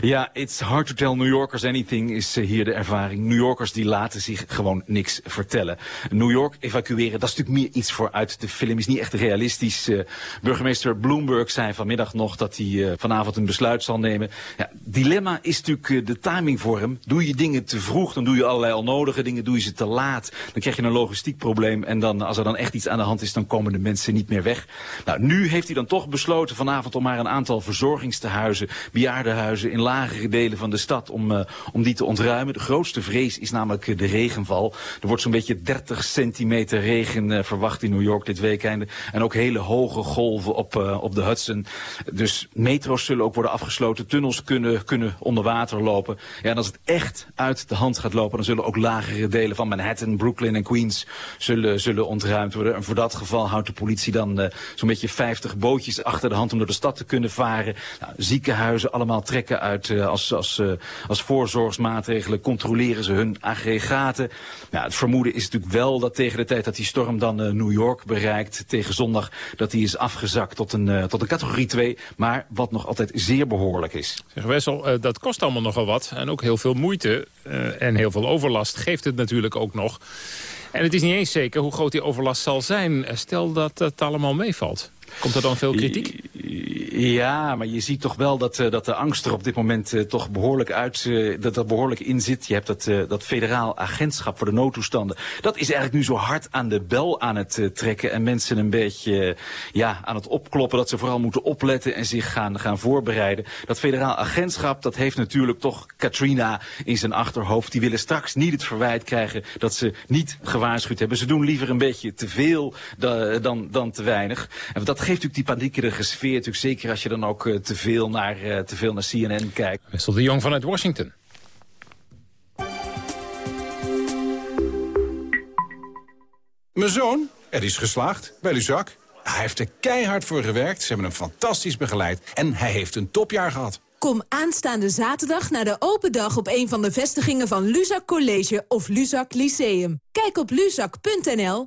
Ja, it's hard to tell New Yorkers anything is uh, hier de ervaring. New Yorkers die laten zich gewoon niks vertellen. New York evacueren, dat is natuurlijk meer iets voor uit de film. Is niet echt realistisch. Uh, burgemeester Bloomberg zei vanmiddag nog dat hij uh, vanavond een besluit zal nemen. Ja, dilemma is natuurlijk de timing voor hem. Doe je dingen te vroeg, dan doe je allerlei onnodige dingen. Doe je ze te laat, dan krijg je een logistiek probleem. En dan, als er dan echt iets aan de hand is, dan komen de mensen niet meer weg. Nou, nu heeft hij dan toch besloten vanavond om maar een aantal verzorgingstehuizen, bejaardenhuizen in lagere delen van de stad om, uh, om die te ontruimen. De grootste vrees is namelijk de regenval. Er wordt zo'n beetje 30 centimeter regen uh, verwacht in New York dit weekende. En ook hele hoge golven op, op de Hudson. Dus metro's zullen ook worden afgesloten. Tunnels kunnen, kunnen onder water lopen. Ja, en als het echt uit de hand gaat lopen, dan zullen ook lagere delen van Manhattan, Brooklyn en Queens zullen, zullen ontruimd worden. En voor dat geval houdt de politie dan zo'n beetje 50 bootjes achter de hand om door de stad te kunnen varen. Nou, ziekenhuizen allemaal trekken uit uh, als, als, uh, als voorzorgsmaatregelen. Controleren ze hun aggregaten. Ja, het vermoeden is natuurlijk wel dat tegen de tijd dat die storm dan uh, New York bereikt, tegen zondag, dat die is afgezakt tot een, tot een categorie 2. Maar wat nog altijd zeer behoorlijk is. Zeg Wessel, dat kost allemaal nogal wat. En ook heel veel moeite en heel veel overlast geeft het natuurlijk ook nog. En het is niet eens zeker hoe groot die overlast zal zijn. Stel dat het allemaal meevalt. Komt er dan veel kritiek? Ja, maar je ziet toch wel dat, uh, dat de angst er op dit moment uh, toch behoorlijk uit, uh, dat er behoorlijk in zit. Je hebt dat, dat federaal agentschap voor de noodtoestanden. Dat is eigenlijk nu zo hard aan de bel aan het trekken en mensen een beetje ja, aan het opkloppen dat ze vooral moeten opletten en zich gaan, gaan voorbereiden. Dat federaal agentschap, dat heeft natuurlijk toch Katrina in zijn achterhoofd. Die willen straks niet het verwijt krijgen dat ze niet gewaarschuwd hebben. Ze doen liever een beetje te veel da, dan, dan te weinig. En dat geeft natuurlijk die paniekerige sfeer, natuurlijk zeker als je dan ook uh, te, veel naar, uh, te veel naar CNN kijkt. Wessel de Jong vanuit Washington. Mijn zoon, er is geslaagd bij Luzak. Hij heeft er keihard voor gewerkt, ze hebben hem fantastisch begeleid... en hij heeft een topjaar gehad. Kom aanstaande zaterdag naar de open dag op een van de vestigingen van Luzak College of Luzak Lyceum. Kijk op luzak.nl.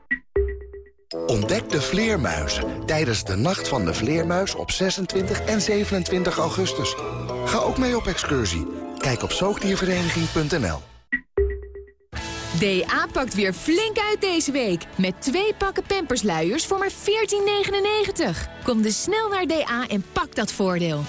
Ontdek de vleermuizen tijdens de Nacht van de Vleermuis op 26 en 27 augustus. Ga ook mee op excursie. Kijk op zoogdiervereniging.nl. DA pakt weer flink uit deze week. Met twee pakken pampersluiers voor maar 14,99. Kom dus snel naar DA en pak dat voordeel.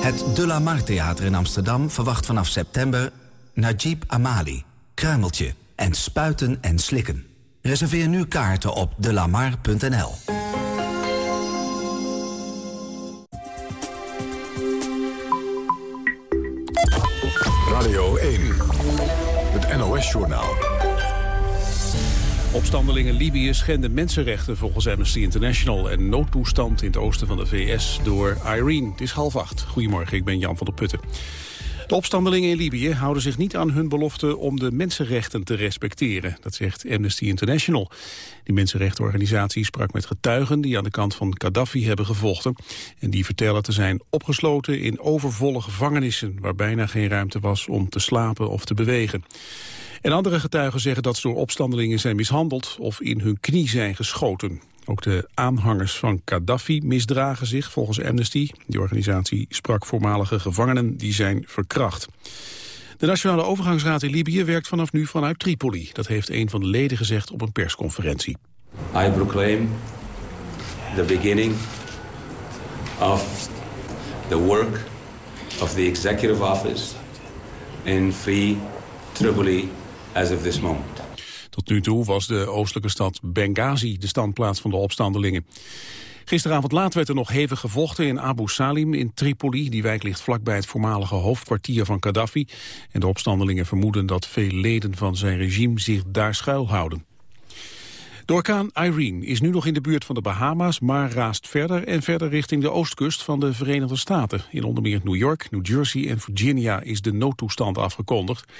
Het De La Mar Theater in Amsterdam verwacht vanaf september Najib Amali, Kruimeltje en Spuiten en Slikken. Reserveer nu kaarten op delamar.nl. Radio 1, het NOS-journaal. Opstandelingen Libië schenden mensenrechten volgens Amnesty International... en noodtoestand in het oosten van de VS door Irene. Het is half acht. Goedemorgen, ik ben Jan van der Putten. De opstandelingen in Libië houden zich niet aan hun belofte om de mensenrechten te respecteren. Dat zegt Amnesty International. Die mensenrechtenorganisatie sprak met getuigen die aan de kant van Gaddafi hebben gevochten. En die vertellen te zijn opgesloten in overvolle gevangenissen waar bijna geen ruimte was om te slapen of te bewegen. En andere getuigen zeggen dat ze door opstandelingen zijn mishandeld of in hun knie zijn geschoten. Ook de aanhangers van Gaddafi misdragen zich volgens Amnesty. Die organisatie sprak voormalige gevangenen die zijn verkracht. De Nationale Overgangsraad in Libië werkt vanaf nu vanuit Tripoli. Dat heeft een van de leden gezegd op een persconferentie. I proclaim the beginning of the work of the executive office in free Tripoli as of this moment. Tot nu toe was de oostelijke stad Benghazi de standplaats van de opstandelingen. Gisteravond laat werd er nog hevig gevochten in Abu Salim in Tripoli. Die wijk ligt vlakbij het voormalige hoofdkwartier van Gaddafi. En de opstandelingen vermoeden dat veel leden van zijn regime zich daar schuilhouden. De orkaan Irene is nu nog in de buurt van de Bahama's, maar raast verder en verder richting de oostkust van de Verenigde Staten. In onder meer New York, New Jersey en Virginia is de noodtoestand afgekondigd.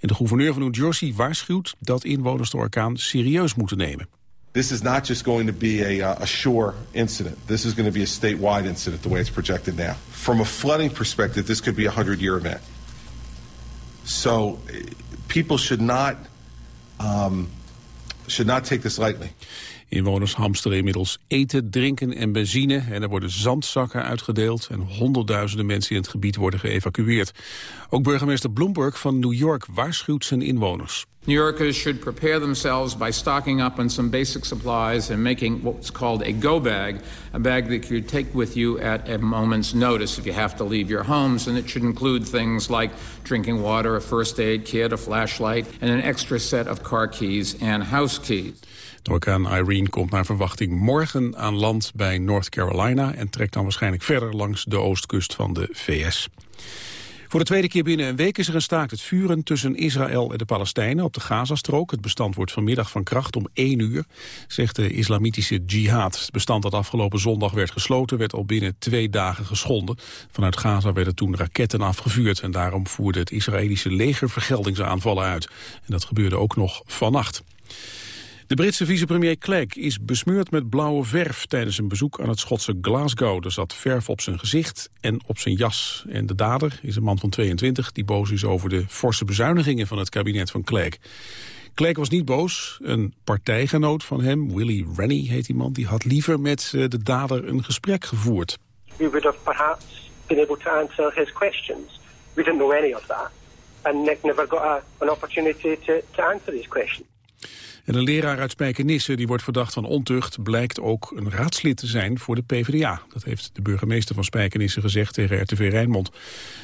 En de gouverneur van New Jersey waarschuwt dat inwoners de orkaan serieus moeten nemen. This is not just going to be a, uh, a shore incident. This is going to be a statewide incident, the way it's projected now. From a flooding perspective, this could be a 100-year event. So people should not, um, should not take this lightly. Inwoners hamsteren inmiddels eten, drinken en benzine. En er worden zandzakken uitgedeeld. En honderdduizenden mensen in het gebied worden geëvacueerd. Ook burgemeester Bloomberg van New York waarschuwt zijn inwoners. New Yorkers should prepare themselves by stocking up on some basic supplies and making what's called a go bag, a bag that you take with you at a moment's notice if you have to leave your homes. And it should include things like drinking water, a first aid kit, a flashlight, and an extra set of car keys and house keys. De orkaan Irene komt naar verwachting morgen aan land bij North Carolina... en trekt dan waarschijnlijk verder langs de oostkust van de VS. Voor de tweede keer binnen een week is er een staakt het vuren tussen Israël en de Palestijnen op de Gazastrook. Het bestand wordt vanmiddag van kracht om 1 uur, zegt de islamitische jihad. Het bestand dat afgelopen zondag werd gesloten werd al binnen twee dagen geschonden. Vanuit Gaza werden toen raketten afgevuurd en daarom voerde het Israëlische leger vergeldingsaanvallen uit. En dat gebeurde ook nog vannacht. De Britse vicepremier Clegg is besmeurd met blauwe verf tijdens een bezoek aan het Schotse Glasgow. Er zat verf op zijn gezicht en op zijn jas. En de dader is een man van 22 die boos is over de forse bezuinigingen van het kabinet van Clegg. Clegg was niet boos. Een partijgenoot van hem, Willie Rennie heet die man, die had liever met eh, de dader een gesprek gevoerd. We would have perhaps been able to answer his questions. We didn't know any of that. And Nick never got a, an opportunity to, to answer his questions. En een leraar uit Spijkenisse, die wordt verdacht van ontucht... blijkt ook een raadslid te zijn voor de PvdA. Dat heeft de burgemeester van Spijkenisse gezegd tegen RTV Rijnmond.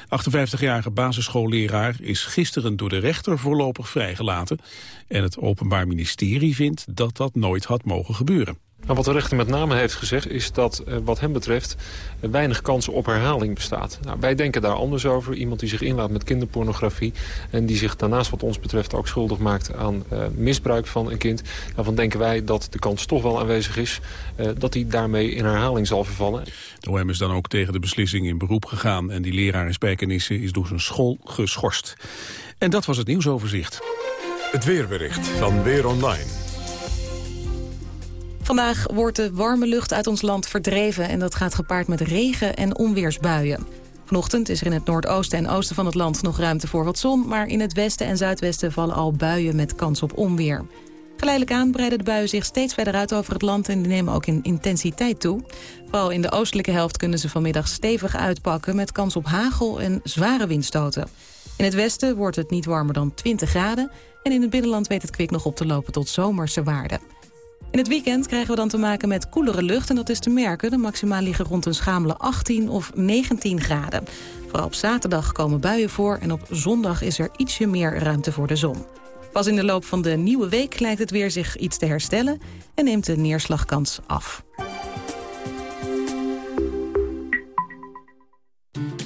58-jarige basisschoolleraar is gisteren door de rechter voorlopig vrijgelaten. En het Openbaar Ministerie vindt dat dat nooit had mogen gebeuren. Nou, wat de rechter met name heeft gezegd is dat uh, wat hem betreft uh, weinig kans op herhaling bestaat. Nou, wij denken daar anders over. Iemand die zich inlaat met kinderpornografie en die zich daarnaast wat ons betreft ook schuldig maakt aan uh, misbruik van een kind. Daarvan denken wij dat de kans toch wel aanwezig is dat hij daarmee in herhaling zal vervallen. De OM is dan ook tegen de beslissing in beroep gegaan en die leraar in Spijkenisse is door zijn school geschorst. En dat was het nieuwsoverzicht. Het weerbericht van Weer Online. Vandaag wordt de warme lucht uit ons land verdreven... en dat gaat gepaard met regen- en onweersbuien. Vanochtend is er in het noordoosten en oosten van het land nog ruimte voor wat zon... maar in het westen en zuidwesten vallen al buien met kans op onweer. Geleidelijk aan breiden de buien zich steeds verder uit over het land... en die nemen ook in intensiteit toe. Vooral in de oostelijke helft kunnen ze vanmiddag stevig uitpakken... met kans op hagel en zware windstoten. In het westen wordt het niet warmer dan 20 graden... en in het binnenland weet het kwik nog op te lopen tot zomerse waarden. In het weekend krijgen we dan te maken met koelere lucht en dat is te merken. De maxima liggen rond een schamele 18 of 19 graden. Vooral op zaterdag komen buien voor en op zondag is er ietsje meer ruimte voor de zon. Pas in de loop van de nieuwe week lijkt het weer zich iets te herstellen en neemt de neerslagkans af.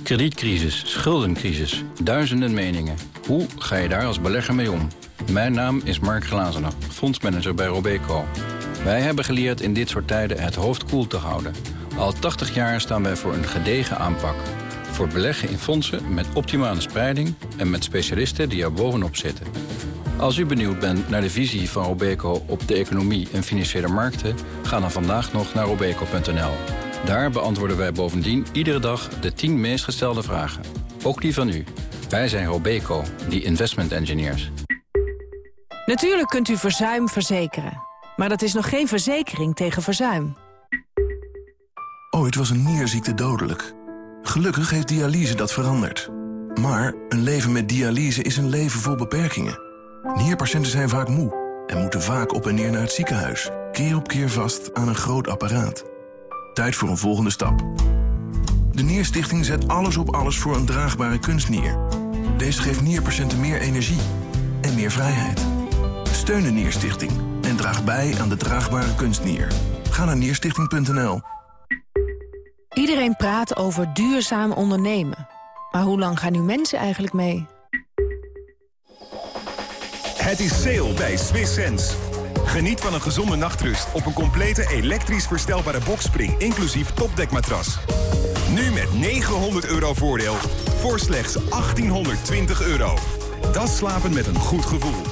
Kredietcrisis, schuldencrisis, duizenden meningen. Hoe ga je daar als belegger mee om? Mijn naam is Mark Glazener, fondsmanager bij Robeco. Wij hebben geleerd in dit soort tijden het hoofd koel te houden. Al 80 jaar staan wij voor een gedegen aanpak. Voor beleggen in fondsen met optimale spreiding... en met specialisten die er bovenop zitten. Als u benieuwd bent naar de visie van Robeco op de economie en financiële markten... ga dan vandaag nog naar robeco.nl. Daar beantwoorden wij bovendien iedere dag de 10 meest gestelde vragen. Ook die van u. Wij zijn Robeco, die investment engineers. Natuurlijk kunt u verzuim verzekeren. Maar dat is nog geen verzekering tegen verzuim. Ooit was een nierziekte dodelijk. Gelukkig heeft dialyse dat veranderd. Maar een leven met dialyse is een leven vol beperkingen. Nierpatiënten zijn vaak moe en moeten vaak op en neer naar het ziekenhuis. Keer op keer vast aan een groot apparaat. Tijd voor een volgende stap. De Nierstichting zet alles op alles voor een draagbare kunstnier. Deze geeft nierpatiënten meer energie en meer vrijheid. Steun de Nierstichting en draag bij aan de draagbare kunstnier. Ga naar nierstichting.nl. Iedereen praat over duurzaam ondernemen. Maar hoe lang gaan nu mensen eigenlijk mee? Het is sale bij Swiss Sense. Geniet van een gezonde nachtrust op een complete elektrisch verstelbare bokspring... inclusief topdekmatras. Nu met 900 euro voordeel voor slechts 1820 euro. Dat slapen met een goed gevoel.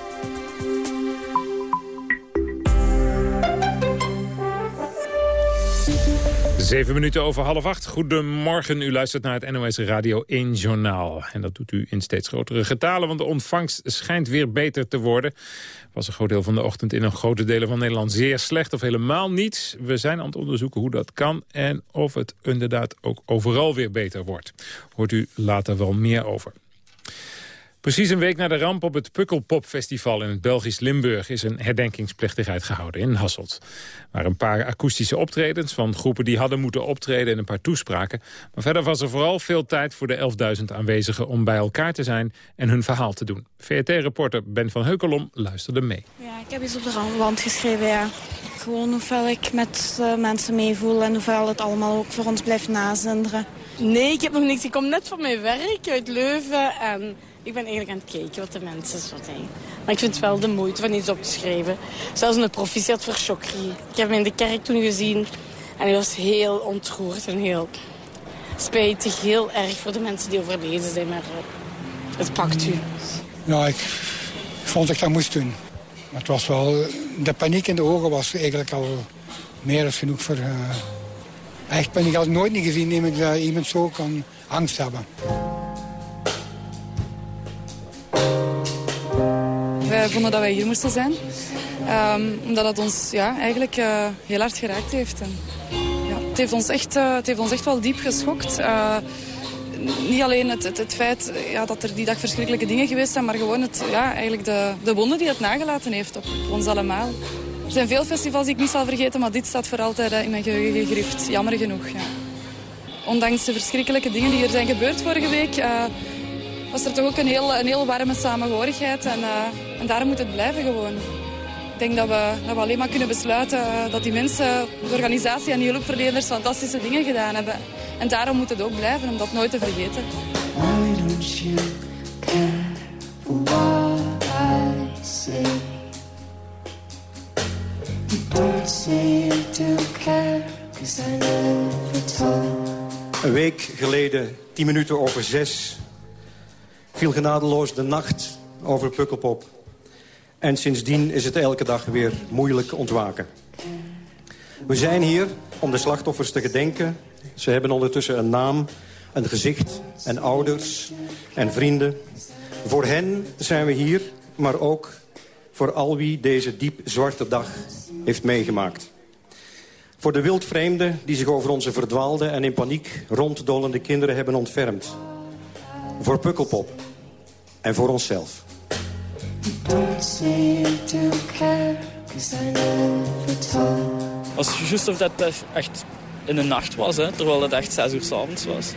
Zeven minuten over half acht. Goedemorgen, u luistert naar het NOS Radio 1 Journaal. En dat doet u in steeds grotere getalen, want de ontvangst schijnt weer beter te worden. Was een groot deel van de ochtend in een grote delen van Nederland zeer slecht of helemaal niet. We zijn aan het onderzoeken hoe dat kan en of het inderdaad ook overal weer beter wordt. Hoort u later wel meer over. Precies een week na de ramp op het Pukkelpop-festival in het Belgisch Limburg... is een herdenkingsplechtigheid gehouden in Hasselt. Waar een paar akoestische optredens van groepen die hadden moeten optreden... en een paar toespraken. Maar verder was er vooral veel tijd voor de 11.000 aanwezigen... om bij elkaar te zijn en hun verhaal te doen. VRT-reporter Ben van Heukelom luisterde mee. Ja, ik heb iets op de wand geschreven, ja. Gewoon hoeveel ik met uh, mensen meevoel... en hoeveel het allemaal ook voor ons blijft nazinderen. Nee, ik heb nog niks. Ik kom net van mijn werk uit Leuven en... Ik ben eigenlijk aan het kijken wat de mensen zo denken. Maar ik vind het wel de moeite van iets op te schrijven. Zelfs een proficiat voor Chokri. Ik heb hem in de kerk toen gezien. En hij was heel ontroerd en heel spijtig. Heel erg voor de mensen die overleden zijn. Maar uh, het pakt u. Ja, ik vond dat ik dat moest doen. Maar het was wel... De paniek in de ogen was eigenlijk al meer dan genoeg voor... Uh, echt paniek had ik nooit niet gezien iemand, dat iemand zo kan angst hebben. Wij vonden dat wij hier moesten zijn. Um, omdat het ons ja, eigenlijk uh, heel hard geraakt heeft. En, ja. Het heeft ons echt, uh, het heeft ons echt wel diep geschokt. Uh, niet alleen het, het, het feit ja, dat er die dag verschrikkelijke dingen geweest zijn... maar gewoon het, ja, eigenlijk de, de wonden die het nagelaten heeft op ons allemaal. Er zijn veel festivals die ik niet zal vergeten... maar dit staat voor altijd in mijn geheugen gegrift. Jammer genoeg, ja. Ondanks de verschrikkelijke dingen die er zijn gebeurd vorige week... Was er toch ook een heel, een heel warme samenhorigheid. En, uh, en daarom moet het blijven gewoon. Ik denk dat we, dat we alleen maar kunnen besluiten uh, dat die mensen, de organisatie en die hulpverleners fantastische dingen gedaan hebben. En daarom moet het ook blijven, om dat nooit te vergeten. Why don't you care for what I say? You don't say you do care, cause I never told. Een week geleden, tien minuten over zes, viel genadeloos de nacht over Pukkelpop. En sindsdien is het elke dag weer moeilijk ontwaken. We zijn hier om de slachtoffers te gedenken. Ze hebben ondertussen een naam, een gezicht en ouders en vrienden. Voor hen zijn we hier, maar ook voor al wie deze diep zwarte dag heeft meegemaakt. Voor de wildvreemden die zich over onze verdwaalde en in paniek ronddollende kinderen hebben ontfermd. Voor Pukkelpop en voor onszelf. Het was juist of dat echt in de nacht was, hè, terwijl het echt zes uur s avonds was.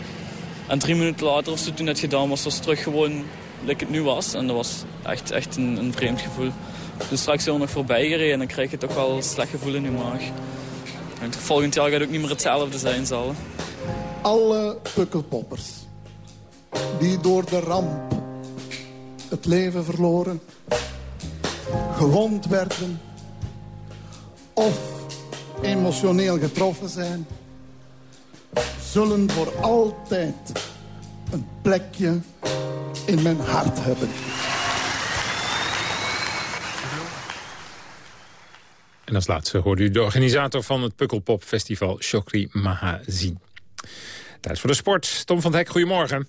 En drie minuten later, of toen het gedaan was, was het terug gewoon like het nu was. En dat was echt, echt een, een vreemd gevoel. Dus straks heel nog voorbij gereden en dan krijg je toch wel een slecht gevoel in je maag. En volgend jaar gaat het ook niet meer hetzelfde zijn zal. Alle pukkelpoppers die door de ramp het leven verloren, gewond werden of emotioneel getroffen zijn, zullen voor altijd een plekje in mijn hart hebben. En als laatste hoorde u de organisator van het Pukkelpop Festival, Shokri Mahazin. Tijd voor de sport. Tom van het Hek, goedemorgen.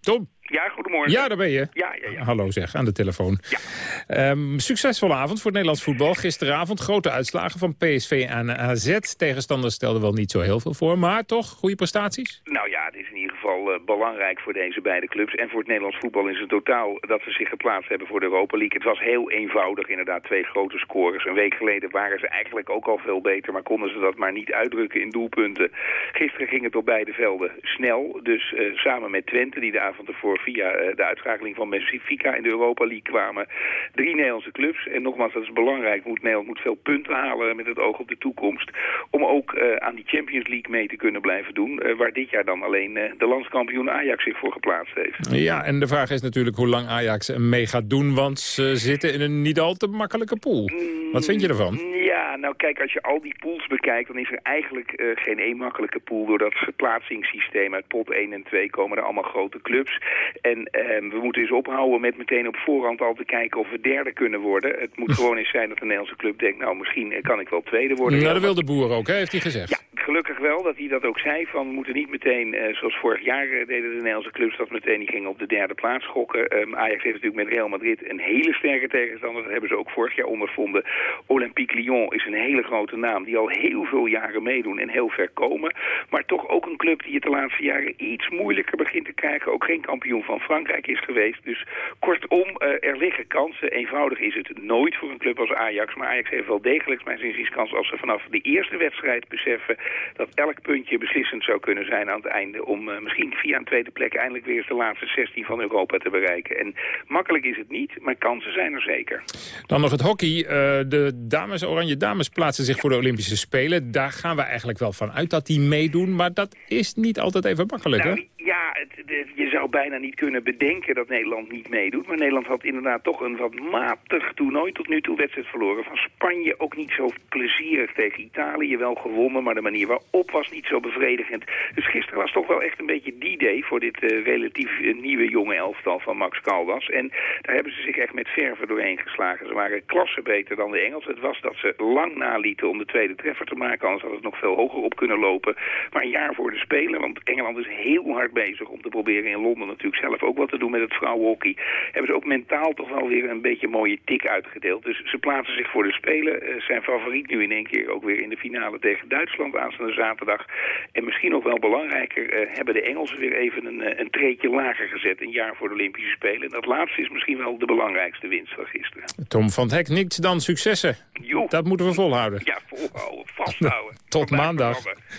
Tom? Ja, goedemorgen. Ja, daar ben je. Ja, ja, ja. Hallo zeg, aan de telefoon. Ja. Um, succesvolle avond voor het Nederlands voetbal. Gisteravond grote uitslagen van PSV aan AZ. Tegenstanders stelden wel niet zo heel veel voor, maar toch goede prestaties? Nou ja, het is in ieder geval uh, belangrijk voor deze beide clubs. En voor het Nederlands voetbal in zijn totaal dat ze zich geplaatst hebben voor de Europa League. Het was heel eenvoudig, inderdaad, twee grote scores. Een week geleden waren ze eigenlijk ook al veel beter, maar konden ze dat maar niet uitdrukken in doelpunten. Gisteren ging het op beide velden snel. Dus uh, samen met Twente, die de avond ervoor via uh, de uitschakeling van Benfica in de Europa League kwamen. Drie Nederlandse clubs. En nogmaals, dat is belangrijk. Moet, Nederland moet veel punten halen met het oog op de toekomst. Om ook uh, aan die Champions League mee te kunnen blijven doen. Uh, waar dit jaar dan alleen de landskampioen Ajax zich voor geplaatst heeft. Ja, en de vraag is natuurlijk hoe lang Ajax mee gaat doen. Want ze zitten in een niet al te makkelijke pool. Wat vind je ervan? Ja, nou kijk, als je al die pools bekijkt... dan is er eigenlijk uh, geen één makkelijke pool. Door dat verplaatsingssysteem uit pot 1 en 2 komen er allemaal grote clubs. En uh, we moeten eens ophouden met meteen op voorhand al te kijken of we derde kunnen worden. Het moet gewoon eens zijn dat de Nederlandse club denkt... nou, misschien kan ik wel tweede worden. Nou, dat wil de boer ook, hè, heeft hij gezegd. Ja, gelukkig wel dat hij dat ook zei. Van, we moeten niet meteen, uh, zoals vorig jaar deden de Nederlandse clubs... dat meteen die gingen op de derde plaats schokken. Um, Ajax heeft natuurlijk met Real Madrid een hele sterke tegenstander. Dat hebben ze ook vorig jaar ondervonden. Olympique Lyon is een hele grote naam die al heel veel jaren meedoen en heel ver komen. Maar toch ook een club die het de laatste jaren iets moeilijker begint te krijgen. Ook geen kampioen van Frankrijk is geweest. Dus kortom, uh, er liggen kansen. Eenvoudig is het nooit voor een club als Ajax. Maar Ajax heeft wel degelijk mijn zinziens kans als ze vanaf de eerste wedstrijd beseffen dat elk puntje beslissend zou kunnen zijn aan het einde. Om uh, misschien via een tweede plek eindelijk weer eens de laatste 16 van Europa te bereiken. En makkelijk is het niet, maar kansen zijn er zeker. Dan nog het hockey. Uh, de dames, Oranje Dames plaatsen zich voor de Olympische Spelen. Daar gaan we eigenlijk wel van uit dat die meedoen. Maar dat is niet altijd even makkelijk, nou, hè? Ja, het, je zou bijna niet kunnen bedenken dat Nederland niet meedoet. Maar Nederland had inderdaad toch een wat matig toernooi tot nu toe wedstrijd verloren. Van Spanje ook niet zo plezierig tegen Italië. Wel gewonnen, maar de manier waarop was niet zo bevredigend. Dus gisteren was toch wel echt een beetje die day voor dit uh, relatief uh, nieuwe jonge elftal van Max Caldas. En daar hebben ze zich echt met verven doorheen geslagen. Ze waren klasse beter dan de Engelsen. Het was dat ze lang nalieten om de tweede treffer te maken. Anders had het nog veel hoger op kunnen lopen. Maar een jaar voor de Spelen, want Engeland is heel hard bezig om te proberen in Londen natuurlijk zelf ook wat te doen met het vrouwenhockey. Hebben ze ook mentaal toch wel weer een beetje een mooie tik uitgedeeld. Dus ze plaatsen zich voor de Spelen. Uh, zijn favoriet nu in één keer ook weer in de finale tegen Duitsland aanstaande zaterdag. En misschien nog wel belangrijker, uh, hebben de Engelsen weer even een, een treetje lager gezet. Een jaar voor de Olympische Spelen. En dat laatste is misschien wel de belangrijkste winst van gisteren. Tom van het Hek, niks dan successen. Jo. Dat moeten we volhouden. Ja, volhouden, vasthouden. Tot maandag.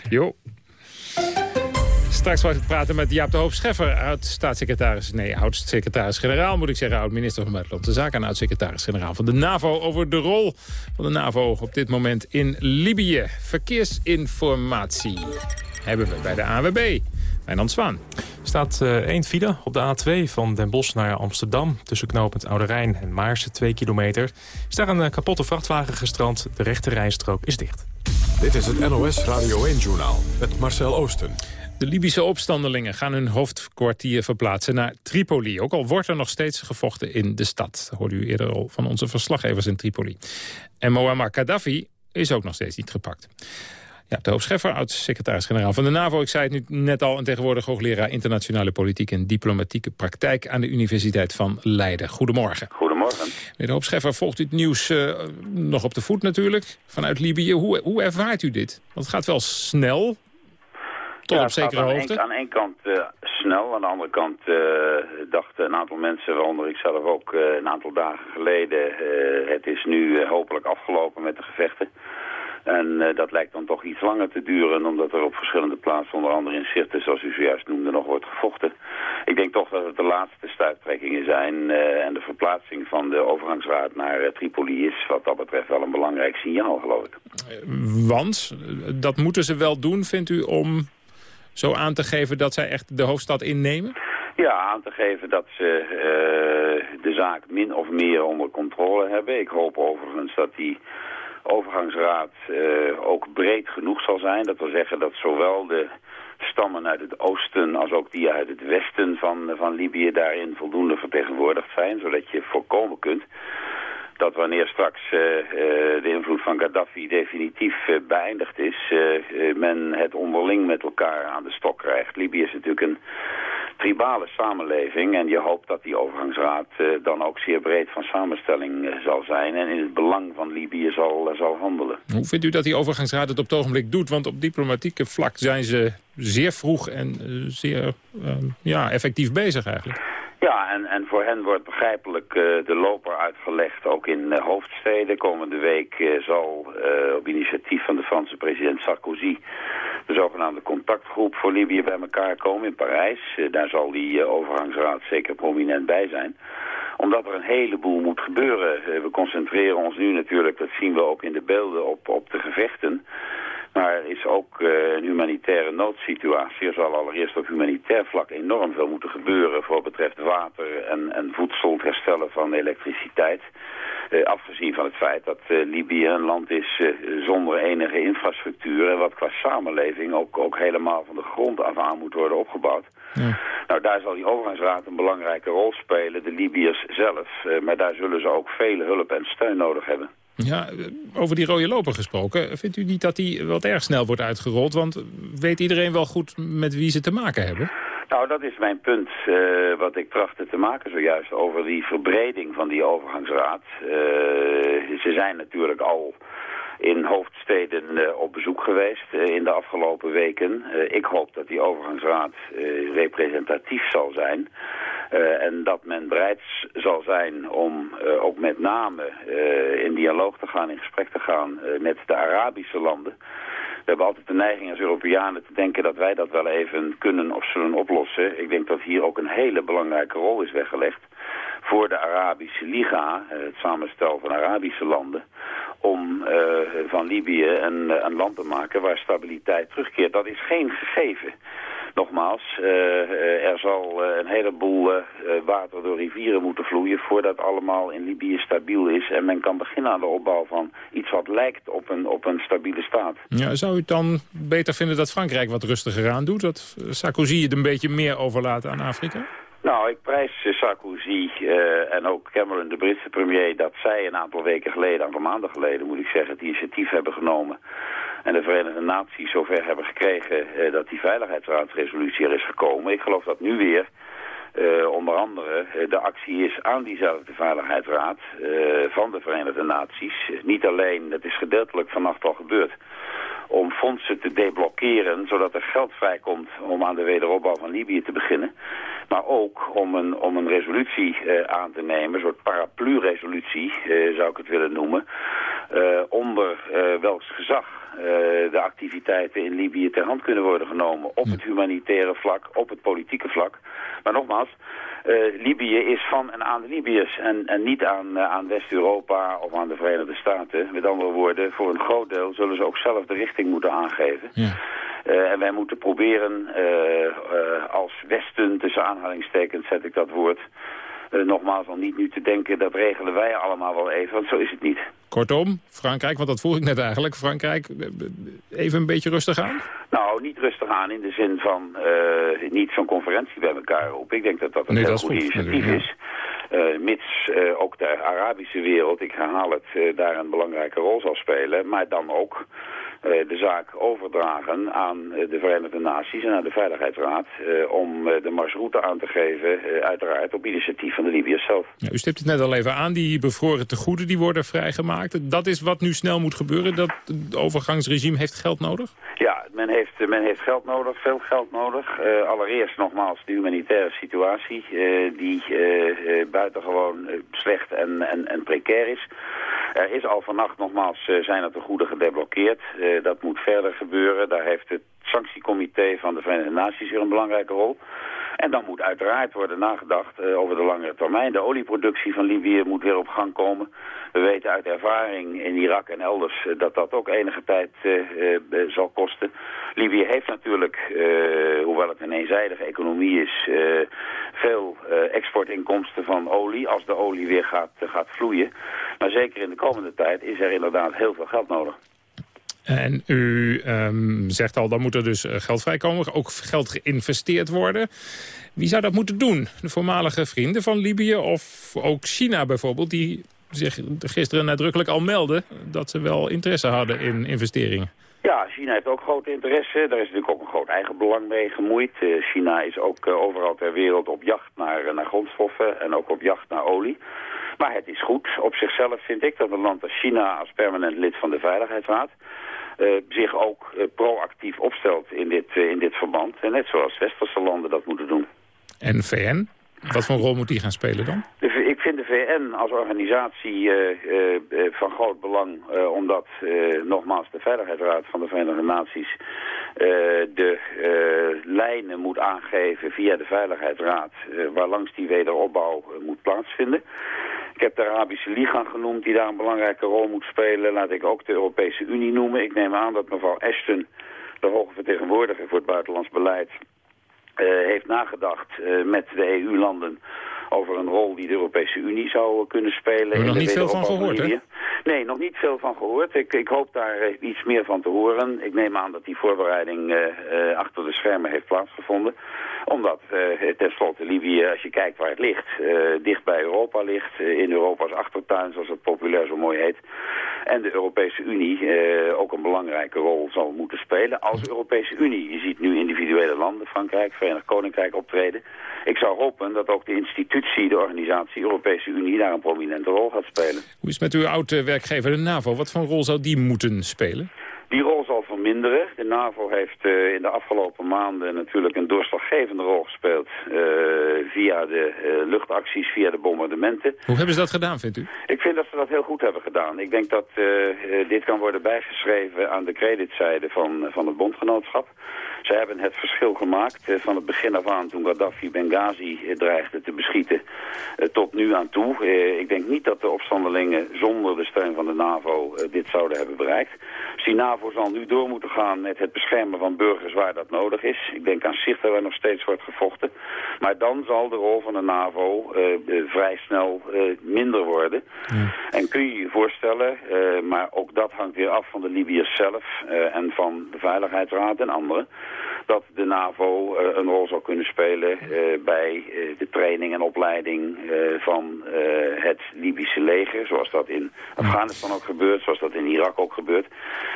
Jo. Straks was ik praten met Jaap de Hoop Scheffer, oud-staatssecretaris... nee, oud-secretaris-generaal moet ik zeggen, oud-minister van Buitenlandse Zaken... en oud-secretaris-generaal van de NAVO over de rol van de NAVO op dit moment in Libië. Verkeersinformatie hebben we bij de AWB. Wijnand Zwaan. Er staat uh, één file op de A2 van Den Bosch naar Amsterdam... tussen knooppunt Oude Rijn en Maarsen, 2 kilometer. Is daar een uh, kapotte vrachtwagen gestrand. De rechte rijstrook is dicht. Dit is het NOS Radio 1-journaal met Marcel Oosten. De Libische opstandelingen gaan hun hoofdkwartier verplaatsen naar Tripoli. Ook al wordt er nog steeds gevochten in de stad. Dat hoorde u eerder al van onze verslaggevers in Tripoli. En Muammar Gaddafi is ook nog steeds niet gepakt. Ja, de hoofdscheffer, oud-secretaris-generaal van de NAVO. Ik zei het nu net al, en tegenwoordig hoogleraar internationale politiek en diplomatieke praktijk aan de Universiteit van Leiden. Goedemorgen. Goedemorgen. Meneer de hoofdscheffer, volgt u het nieuws uh, nog op de voet natuurlijk, vanuit Libië. Hoe, hoe ervaart u dit? Want het gaat wel snel, tot ja, op zekere aan hoogte. Een, aan één kant uh, snel, aan de andere kant uh, dachten een aantal mensen, waaronder ik zelf ook uh, een aantal dagen geleden, het is nu hopelijk afgelopen met de gevechten. En dat lijkt dan toch iets langer te duren, omdat er op verschillende plaatsen, onder andere in Sirte, zoals u zojuist noemde, nog wordt gevochten. Ik denk toch dat het de laatste stuiptrekkingen zijn en de verplaatsing van de overgangsraad naar Tripoli is wat dat betreft wel een belangrijk signaal, geloof ik. Want, dat moeten ze wel doen, vindt u, om zo aan te geven dat zij echt de hoofdstad innemen? Ja, aan te geven dat ze uh, de zaak min of meer onder controle hebben. Ik hoop overigens dat die overgangsraad uh, ook breed genoeg zal zijn. Dat wil zeggen dat zowel de stammen uit het oosten als ook die uit het westen van, van Libië daarin voldoende vertegenwoordigd zijn. Zodat je voorkomen kunt dat wanneer straks uh, uh, de invloed van Gaddafi definitief uh, beëindigd is, men het onderling met elkaar aan de stok krijgt. Libië is natuurlijk een tribale samenleving en je hoopt dat die overgangsraad dan ook zeer breed van samenstelling zal zijn en in het belang van Libië zal, zal handelen. Hoe vindt u dat die overgangsraad het op het ogenblik doet? Want op diplomatieke vlak zijn ze zeer vroeg en zeer ja, effectief bezig eigenlijk. Ja, en, en voor hen wordt begrijpelijk uh, de loper uitgelegd, ook in uh, hoofdsteden. Komende week uh, zal op initiatief van de Franse president Sarkozy de zogenaamde contactgroep voor Libië bij elkaar komen in Parijs. daar zal die overgangsraad zeker prominent bij zijn omdat er een heleboel moet gebeuren. we concentreren ons nu natuurlijk, dat zien we ook in de beelden, op, op de gevechten. Maar er is ook uh, een humanitaire noodsituatie. Er zal allereerst op humanitair vlak enorm veel moeten gebeuren... voor wat betreft water en, en voedsel, het herstellen van elektriciteit. Uh, afgezien van het feit dat uh, Libië een land is zonder enige infrastructuur... en wat qua samenleving ook, ook helemaal van de grond af aan moet worden opgebouwd. Ja. Nou, daar zal die overgangsraad een belangrijke rol spelen, de Libiërs zelf. maar daar zullen ze ook veel hulp en steun nodig hebben. Ja, over die rode loper gesproken. Vindt u niet dat die wat erg snel wordt uitgerold? Want weet iedereen wel goed met wie ze te maken hebben? Nou, dat is mijn punt uh, wat ik trachtte te maken zojuist over die verbreding van die overgangsraad. Uh, ze zijn natuurlijk al in hoofdsteden uh, op bezoek geweest uh, in de afgelopen weken. Uh, ik hoop dat die overgangsraad representatief zal zijn. en dat men bereid zal zijn om ook met name in dialoog te gaan, in gesprek te gaan met de Arabische landen. We hebben altijd de neiging als Europeanen te denken dat wij dat wel even kunnen of zullen oplossen. Ik denk dat hier ook een hele belangrijke rol is weggelegd voor de Arabische Liga, het samenstel van Arabische landen, om uh, van Libië een, een land te maken waar stabiliteit terugkeert. Dat is geen gegeven. Nogmaals, er zal een heleboel water door rivieren moeten vloeien voordat allemaal in Libië stabiel is en men kan beginnen aan de opbouw van iets wat lijkt op een, op een stabiele staat. Ja, zou u het dan beter vinden dat Frankrijk wat rustiger aan doet? Dat Sarkozy het een beetje meer overlaat aan Afrika? Nou, ik prijs Sarkozy uh, en ook Cameron, de Britse premier... dat zij een aantal weken geleden, een aantal maanden geleden moet ik zeggen... het initiatief hebben genomen en de Verenigde Naties zover hebben gekregen... Uh, dat die Veiligheidsraadsresolutie er is gekomen. Ik geloof dat nu weer uh, onder andere uh, de actie is aan diezelfde Veiligheidsraad uh, van de Verenigde Naties. Niet alleen, het is gedeeltelijk vannacht al gebeurd, om fondsen te deblokkeren, zodat er geld vrijkomt om aan de wederopbouw van Libië te beginnen. Maar ook om een, om een resolutie aan te nemen, een soort paraplu-resolutie zou ik het willen noemen, onder welks gezag de activiteiten in Libië ter hand kunnen worden genomen. Op het humanitaire vlak, op het politieke vlak. Maar nogmaals, uh, Libië is van en aan de Libiërs en, en niet aan, uh, aan West-Europa of aan de Verenigde Staten. Met andere woorden, voor een groot deel zullen ze ook zelf de richting moeten aangeven. Ja. Uh, en wij moeten proberen als Westen, tussen aanhalingstekens zet ik dat woord, nogmaals al niet nu te denken, dat regelen wij allemaal wel even, want zo is het niet. Kortom, Frankrijk, want dat vroeg ik net eigenlijk, Frankrijk even een beetje rustig aan? Nou, niet rustig aan in de zin van uh, niet zo'n conferentie bij elkaar roepen. Ik denk dat dat een nee, heel goed initiatief ja. is. Uh, mits uh, ook de Arabische wereld, ik herhaal het, uh, daar een belangrijke rol zal spelen. Maar dan ook de zaak overdragen aan de Verenigde Naties en aan de Veiligheidsraad... om de marsroute aan te geven, uiteraard op initiatief van de Libiërs zelf. Ja, u stipt het net al even aan, die bevroren tegoeden die worden vrijgemaakt. Dat is wat nu snel moet gebeuren, dat het overgangsregime heeft geld nodig? Ja, men heeft, men heeft geld nodig, veel geld nodig. Uh, allereerst nogmaals de humanitaire situatie uh, die uh, buitengewoon slecht en, en, en precair is. Er is al vannacht nogmaals zijn er tegoeden gedeblokkeerd. Dat moet verder gebeuren. Daar heeft het sanctiecomité van de Verenigde Naties hier een belangrijke rol. En dan moet uiteraard worden nagedacht uh, over de langere termijn. De olieproductie van Libië moet weer op gang komen. We weten uit ervaring in Irak en elders uh, dat dat ook enige tijd zal kosten. Libië heeft natuurlijk, hoewel het een eenzijdige economie is, veel exportinkomsten van olie. Als de olie weer gaat, gaat vloeien. Maar zeker in de komende tijd is er inderdaad heel veel geld nodig. En u um, zegt al, dan moet er dus geld vrijkomen, ook geld geïnvesteerd worden. Wie zou dat moeten doen? De voormalige vrienden van Libië of ook China bijvoorbeeld... die zich gisteren nadrukkelijk al melden dat ze wel interesse hadden in investeringen. Ja, China heeft ook grote interesse. Daar is natuurlijk ook een groot eigen belang mee gemoeid. Uh, China is ook uh, overal ter wereld op jacht naar, naar grondstoffen en ook op jacht naar olie. Maar het is goed. Op zichzelf vind ik dat een land als China als permanent lid van de Veiligheidsraad... Uh, zich ook uh, proactief opstelt in dit, uh, in dit verband. En net zoals westerse landen dat moeten doen. En VN? Wat voor rol moet die gaan spelen dan? Ik vind de VN als organisatie van groot belang... omdat, nogmaals, de Veiligheidsraad van de Verenigde Naties... de lijnen moet aangeven via de Veiligheidsraad... waarlangs die wederopbouw moet plaatsvinden. Ik heb de Arabische Liga genoemd die daar een belangrijke rol moet spelen. Laat ik ook de Europese Unie noemen. Ik neem aan dat mevrouw Ashton, de hoge vertegenwoordiger voor het buitenlands beleid... Uh, heeft nagedacht uh, met de EU-landen over een rol die de Europese Unie zou kunnen spelen. Heb je nog niet veel van gehoord, hè? Nee, nog niet veel van gehoord. Ik, ik hoop daar iets meer van te horen. Ik neem aan dat die voorbereiding uh, uh, achter de schermen heeft plaatsgevonden. Omdat uh, tenslotte Libië, als je kijkt waar het ligt, dicht bij Europa ligt. in Europa's achtertuin, zoals het populair zo mooi heet. En de Europese Unie ook een belangrijke rol zal moeten spelen als Europese Unie. Je ziet nu individuele landen, Frankrijk, Verenigd Koninkrijk optreden. Ik zou hopen dat ook de institutie, de organisatie Europese Unie, daar een prominente rol gaat spelen. Hoe is het met uw oude werkgever, de NAVO? Wat voor rol zou die moeten spelen? Die rol zal verminderen. De NAVO heeft uh, in de afgelopen maanden natuurlijk een doorslaggevende rol gespeeld uh, via de uh, luchtacties, via de bombardementen. Hoe hebben ze dat gedaan, vindt u? Ik vind dat ze dat heel goed hebben gedaan. Ik denk dat dit kan worden bijgeschreven aan de creditzijde van, van het bondgenootschap. Ze hebben het verschil gemaakt van het begin af aan toen Gaddafi Benghazi dreigde te beschieten tot nu aan toe. ik denk niet dat de opstandelingen zonder de steun van de NAVO dit zouden hebben bereikt. die NAVO zal nu door moeten gaan met het beschermen van burgers waar dat nodig is. Ik denk aan Sirte waar nog steeds wordt gevochten. Maar dan zal de rol van de NAVO uh, vrij snel uh, minder worden. Ja. En kun je je voorstellen, uh, maar ook dat hangt weer af van de Libiërs zelf en van de Veiligheidsraad en anderen dat de NAVO een rol zou kunnen spelen bij de training en opleiding van het Libische leger. Zoals dat in Afghanistan ook gebeurt, zoals dat in Irak ook gebeurt.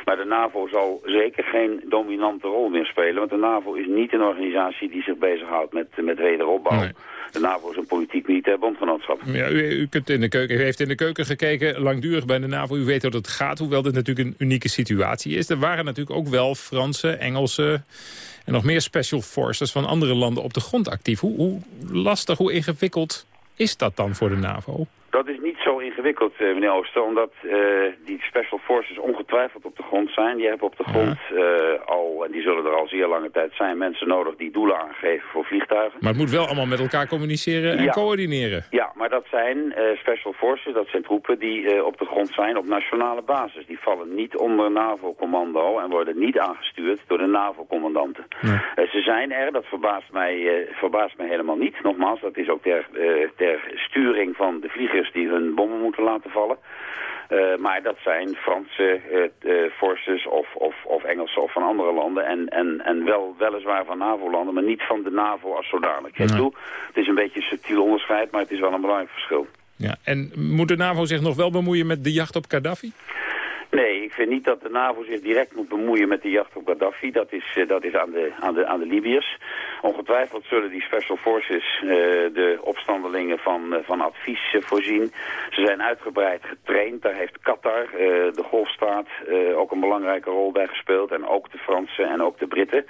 Maar de NAVO zal zeker geen dominante rol meer spelen. Want de NAVO is niet een organisatie die zich bezighoudt met, met wederopbouw. Nee. De NAVO is een politiek militair bondgenootschap. Ja, u, u, kunt in de keuken, u heeft in de keuken gekeken, langdurig bij de NAVO. U weet dat het gaat, hoewel dit natuurlijk een unieke situatie is. Er waren natuurlijk ook wel Franse, Engelse en nog meer special forces van andere landen op de grond actief. Hoe, hoe lastig, hoe ingewikkeld is dat dan voor de NAVO? Dat is niet zo ingewikkeld, uh, meneer Ooster, omdat uh, die special forces ongetwijfeld op de grond zijn. Die hebben op de grond uh, al, en die zullen er al zeer lange tijd zijn, mensen nodig die doelen aangeven voor vliegtuigen. Maar het moet wel allemaal met elkaar communiceren en ja. coördineren. Ja, maar dat zijn special forces, dat zijn troepen die op de grond zijn op nationale basis. Die vallen niet onder NAVO-commando en worden niet aangestuurd door de NAVO-commandanten. Nee. ze zijn er, dat verbaast mij, verbaast mij helemaal niet. Nogmaals, dat is ook ter, ter sturing van de vliegers die hun bommen moeten laten vallen. Uh, maar dat zijn Franse uh, forces of, of, of Engelse of van andere landen. En, en, en wel weliswaar van NAVO-landen, maar niet van de NAVO als zodanig. Ik bedoel, het is een beetje een subtiel onderscheid, maar het is wel een belangrijk verschil. Ja, en moet de NAVO zich nog wel bemoeien met de jacht op Gaddafi? Vind niet dat de NAVO zich direct moet bemoeien met de jacht op Gaddafi. Dat is, uh, dat is aan, de, aan, de, aan de Libiërs. Ongetwijfeld zullen die special forces uh, de opstandelingen van, uh, van advies voorzien. Ze zijn uitgebreid getraind. Daar heeft Qatar, de golfstaat, ook een belangrijke rol bij gespeeld. En ook de Fransen en ook de Britten.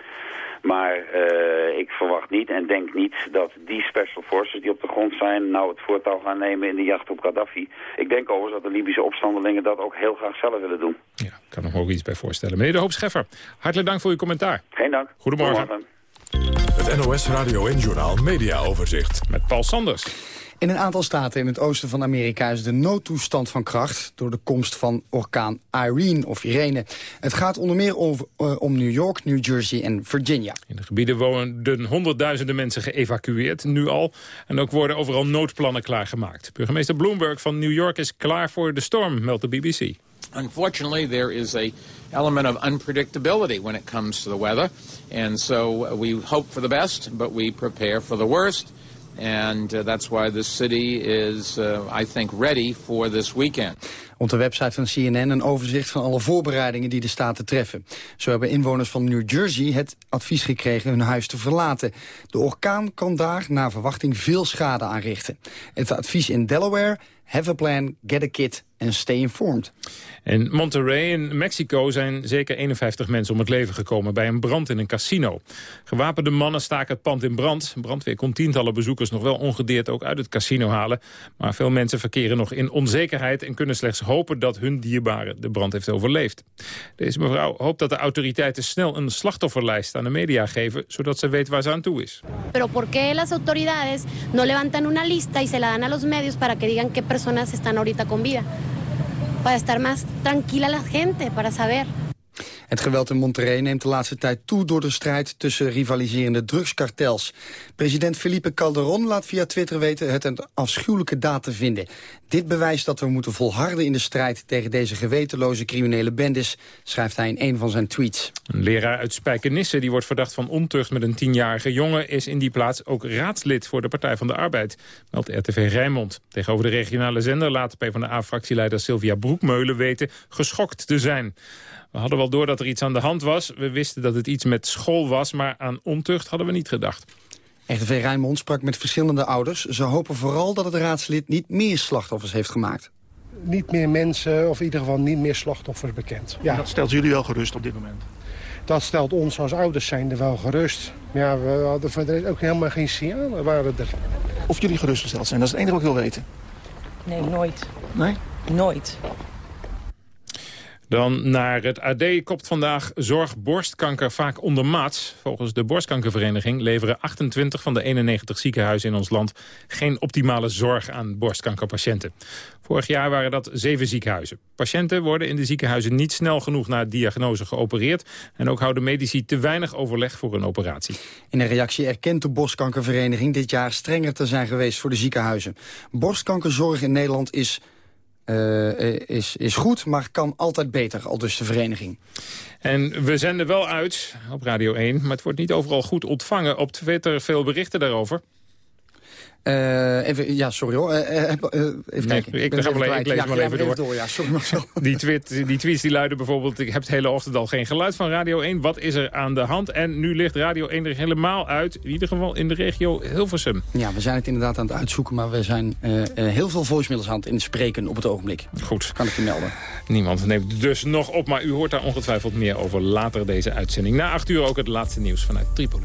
Maar uh, ik verwacht niet en denk niet dat die special forces die op de grond zijn... nou het voortouw gaan nemen in de jacht op Gaddafi. Ik denk overigens dat de Libische opstandelingen dat ook heel graag zelf willen doen. Ja, ik kan er ook iets bij voorstellen. Meneer De Hoop Scheffer, hartelijk dank voor uw commentaar. Geen dank. Goedemorgen. Goedemorgen. Het NOS Radio en Journaal Media Overzicht. Met Paul Sanders. In een aantal staten in het oosten van Amerika is de noodtoestand van kracht... door de komst van orkaan Irene of Irene. Het gaat onder meer om, uh, om New York, New Jersey en Virginia. In de gebieden wonen honderdduizenden mensen geëvacueerd, nu al. En ook worden overal noodplannen klaargemaakt. Burgemeester Bloomberg van New York is klaar voor de storm, meldt de BBC. Unfortunately, there is a element of unpredictability when it comes to the weather. And so we hope for the best, but we prepare for the worst. And uh, that's why the city is, uh, I think, ready for this weekend. Op de website van CNN een overzicht van alle voorbereidingen die de staten treffen. Zo hebben inwoners van New Jersey het advies gekregen hun huis te verlaten. De orkaan kan daar naar verwachting veel schade aanrichten. Het advies in Delaware, have a plan, get a kit en stay informed. In Monterrey in Mexico zijn zeker 51 mensen om het leven gekomen bij een brand in een casino. Gewapende mannen staken het pand in brand. Brandweer kon tientallen bezoekers nog wel ongedeerd ook uit het casino halen. Maar veel mensen verkeren nog in onzekerheid en kunnen slechts hopen dat hun dierbare de brand heeft overleefd. Deze mevrouw hoopt dat de autoriteiten snel een slachtofferlijst aan de media geven, zodat ze weet waar ze aan toe is. Pero por qué las autoridades no levantan una lista y se la dan a los medios para que digan qué personas están ahorita con vida? Para estar más tranquila la gente, para saber. Het geweld in Monterrey neemt de laatste tijd toe door de strijd tussen rivaliserende drugskartels. President Felipe Calderon laat via Twitter weten het een afschuwelijke daad te vinden. Dit bewijst dat we moeten volharden in de strijd tegen deze gewetenloze criminele bendes, schrijft hij in een van zijn tweets. Een leraar uit Spijkenisse die wordt verdacht van ontucht met een tienjarige jongen is in die plaats ook raadslid voor de Partij van de Arbeid, meldt RTV Rijnmond. Tegenover de regionale zender laat PvdA-fractieleider Sylvia Broekmeulen weten geschokt te zijn. We hadden wel door dat er iets aan de hand was. We wisten dat het iets met school was, maar aan ontucht hadden we niet gedacht. RTV Rijnmond sprak met verschillende ouders. Ze hopen vooral dat het raadslid niet meer slachtoffers heeft gemaakt. Niet meer mensen, of in ieder geval niet meer slachtoffers bekend. Ja. Dat stelt jullie wel gerust op dit moment? Dat stelt ons als ouders zijn er wel gerust. Ja, we hadden verder ook helemaal geen signalen. Waren er. Of jullie gerustgesteld zijn, dat is het enige wat ik wil weten. Nee, nooit. Nee? Nooit. Dan naar het AD kopt vandaag zorg borstkanker vaak ondermaats. Volgens de borstkankervereniging leveren 28 van de 91 ziekenhuizen in ons land... geen optimale zorg aan borstkankerpatiënten. Vorig jaar waren dat zeven ziekenhuizen. Patiënten worden in de ziekenhuizen niet snel genoeg na diagnose geopereerd... en ook houden medici te weinig overleg voor een operatie. In een reactie erkent de borstkankervereniging dit jaar strenger te zijn geweest voor de ziekenhuizen. Borstkankerzorg in Nederland is uh, is, is goed, maar kan altijd beter, al dus de vereniging. En we zenden wel uit op Radio 1, maar het wordt niet overal goed ontvangen. Op Twitter veel berichten daarover. Uh, even, ja, sorry hoor. Uh, uh, even nee, kijken. Ik, ik, even ik lees ja, maar even door. door. Ja, sorry, maar zo. Die, tweet, die tweets die luiden bijvoorbeeld... ik heb het hele ochtend al geen geluid van Radio 1. Wat is er aan de hand? En nu ligt Radio 1 er helemaal uit. In ieder geval in de regio Hilversum. Ja, we zijn het inderdaad aan het uitzoeken... maar we zijn heel veel voicemails aan het inspreken op het ogenblik. Goed. Kan ik je melden. Niemand neemt dus nog op, maar u hoort daar ongetwijfeld meer over later deze uitzending. Na acht uur ook het laatste nieuws vanuit Tripoli.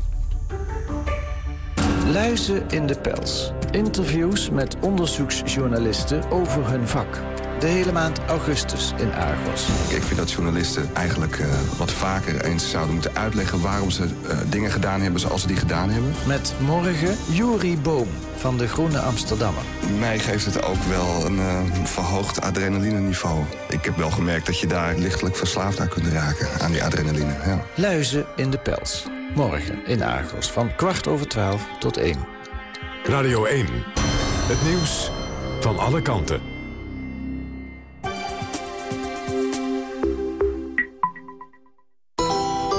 Luizen in de pels. Interviews met onderzoeksjournalisten over hun vak. De hele maand augustus in Argos. Ik vind dat journalisten eigenlijk uh, wat vaker eens zouden moeten uitleggen... waarom ze uh, dingen gedaan hebben zoals ze die gedaan hebben. Met morgen Juri Boom van de Groene Amsterdammer. Mij geeft het ook wel een uh, verhoogd adrenaline-niveau. Ik heb wel gemerkt dat je daar lichtelijk verslaafd aan kunt raken, aan die adrenaline. Ja. Luizen in de pels. Morgen in Argos van kwart over twaalf tot één. Radio 1. Het nieuws van alle kanten.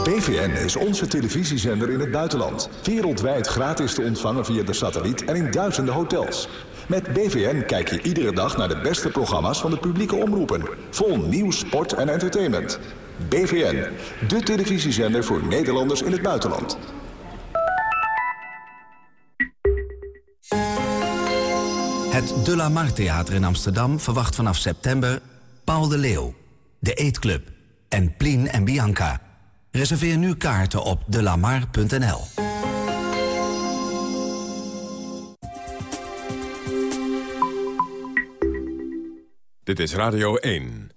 BVN is onze televisiezender in het buitenland. Wereldwijd gratis te ontvangen via de satelliet en in duizenden hotels. Met BVN kijk je iedere dag naar de beste programma's van de publieke omroepen. Vol nieuws, sport en entertainment. BVN, de televisiezender voor Nederlanders in het buitenland. Het De La Mar Theater in Amsterdam verwacht vanaf september Paul de Leeuw, De Eetclub en Plien en Bianca. Reserveer nu kaarten op delamar.nl. Dit is Radio 1.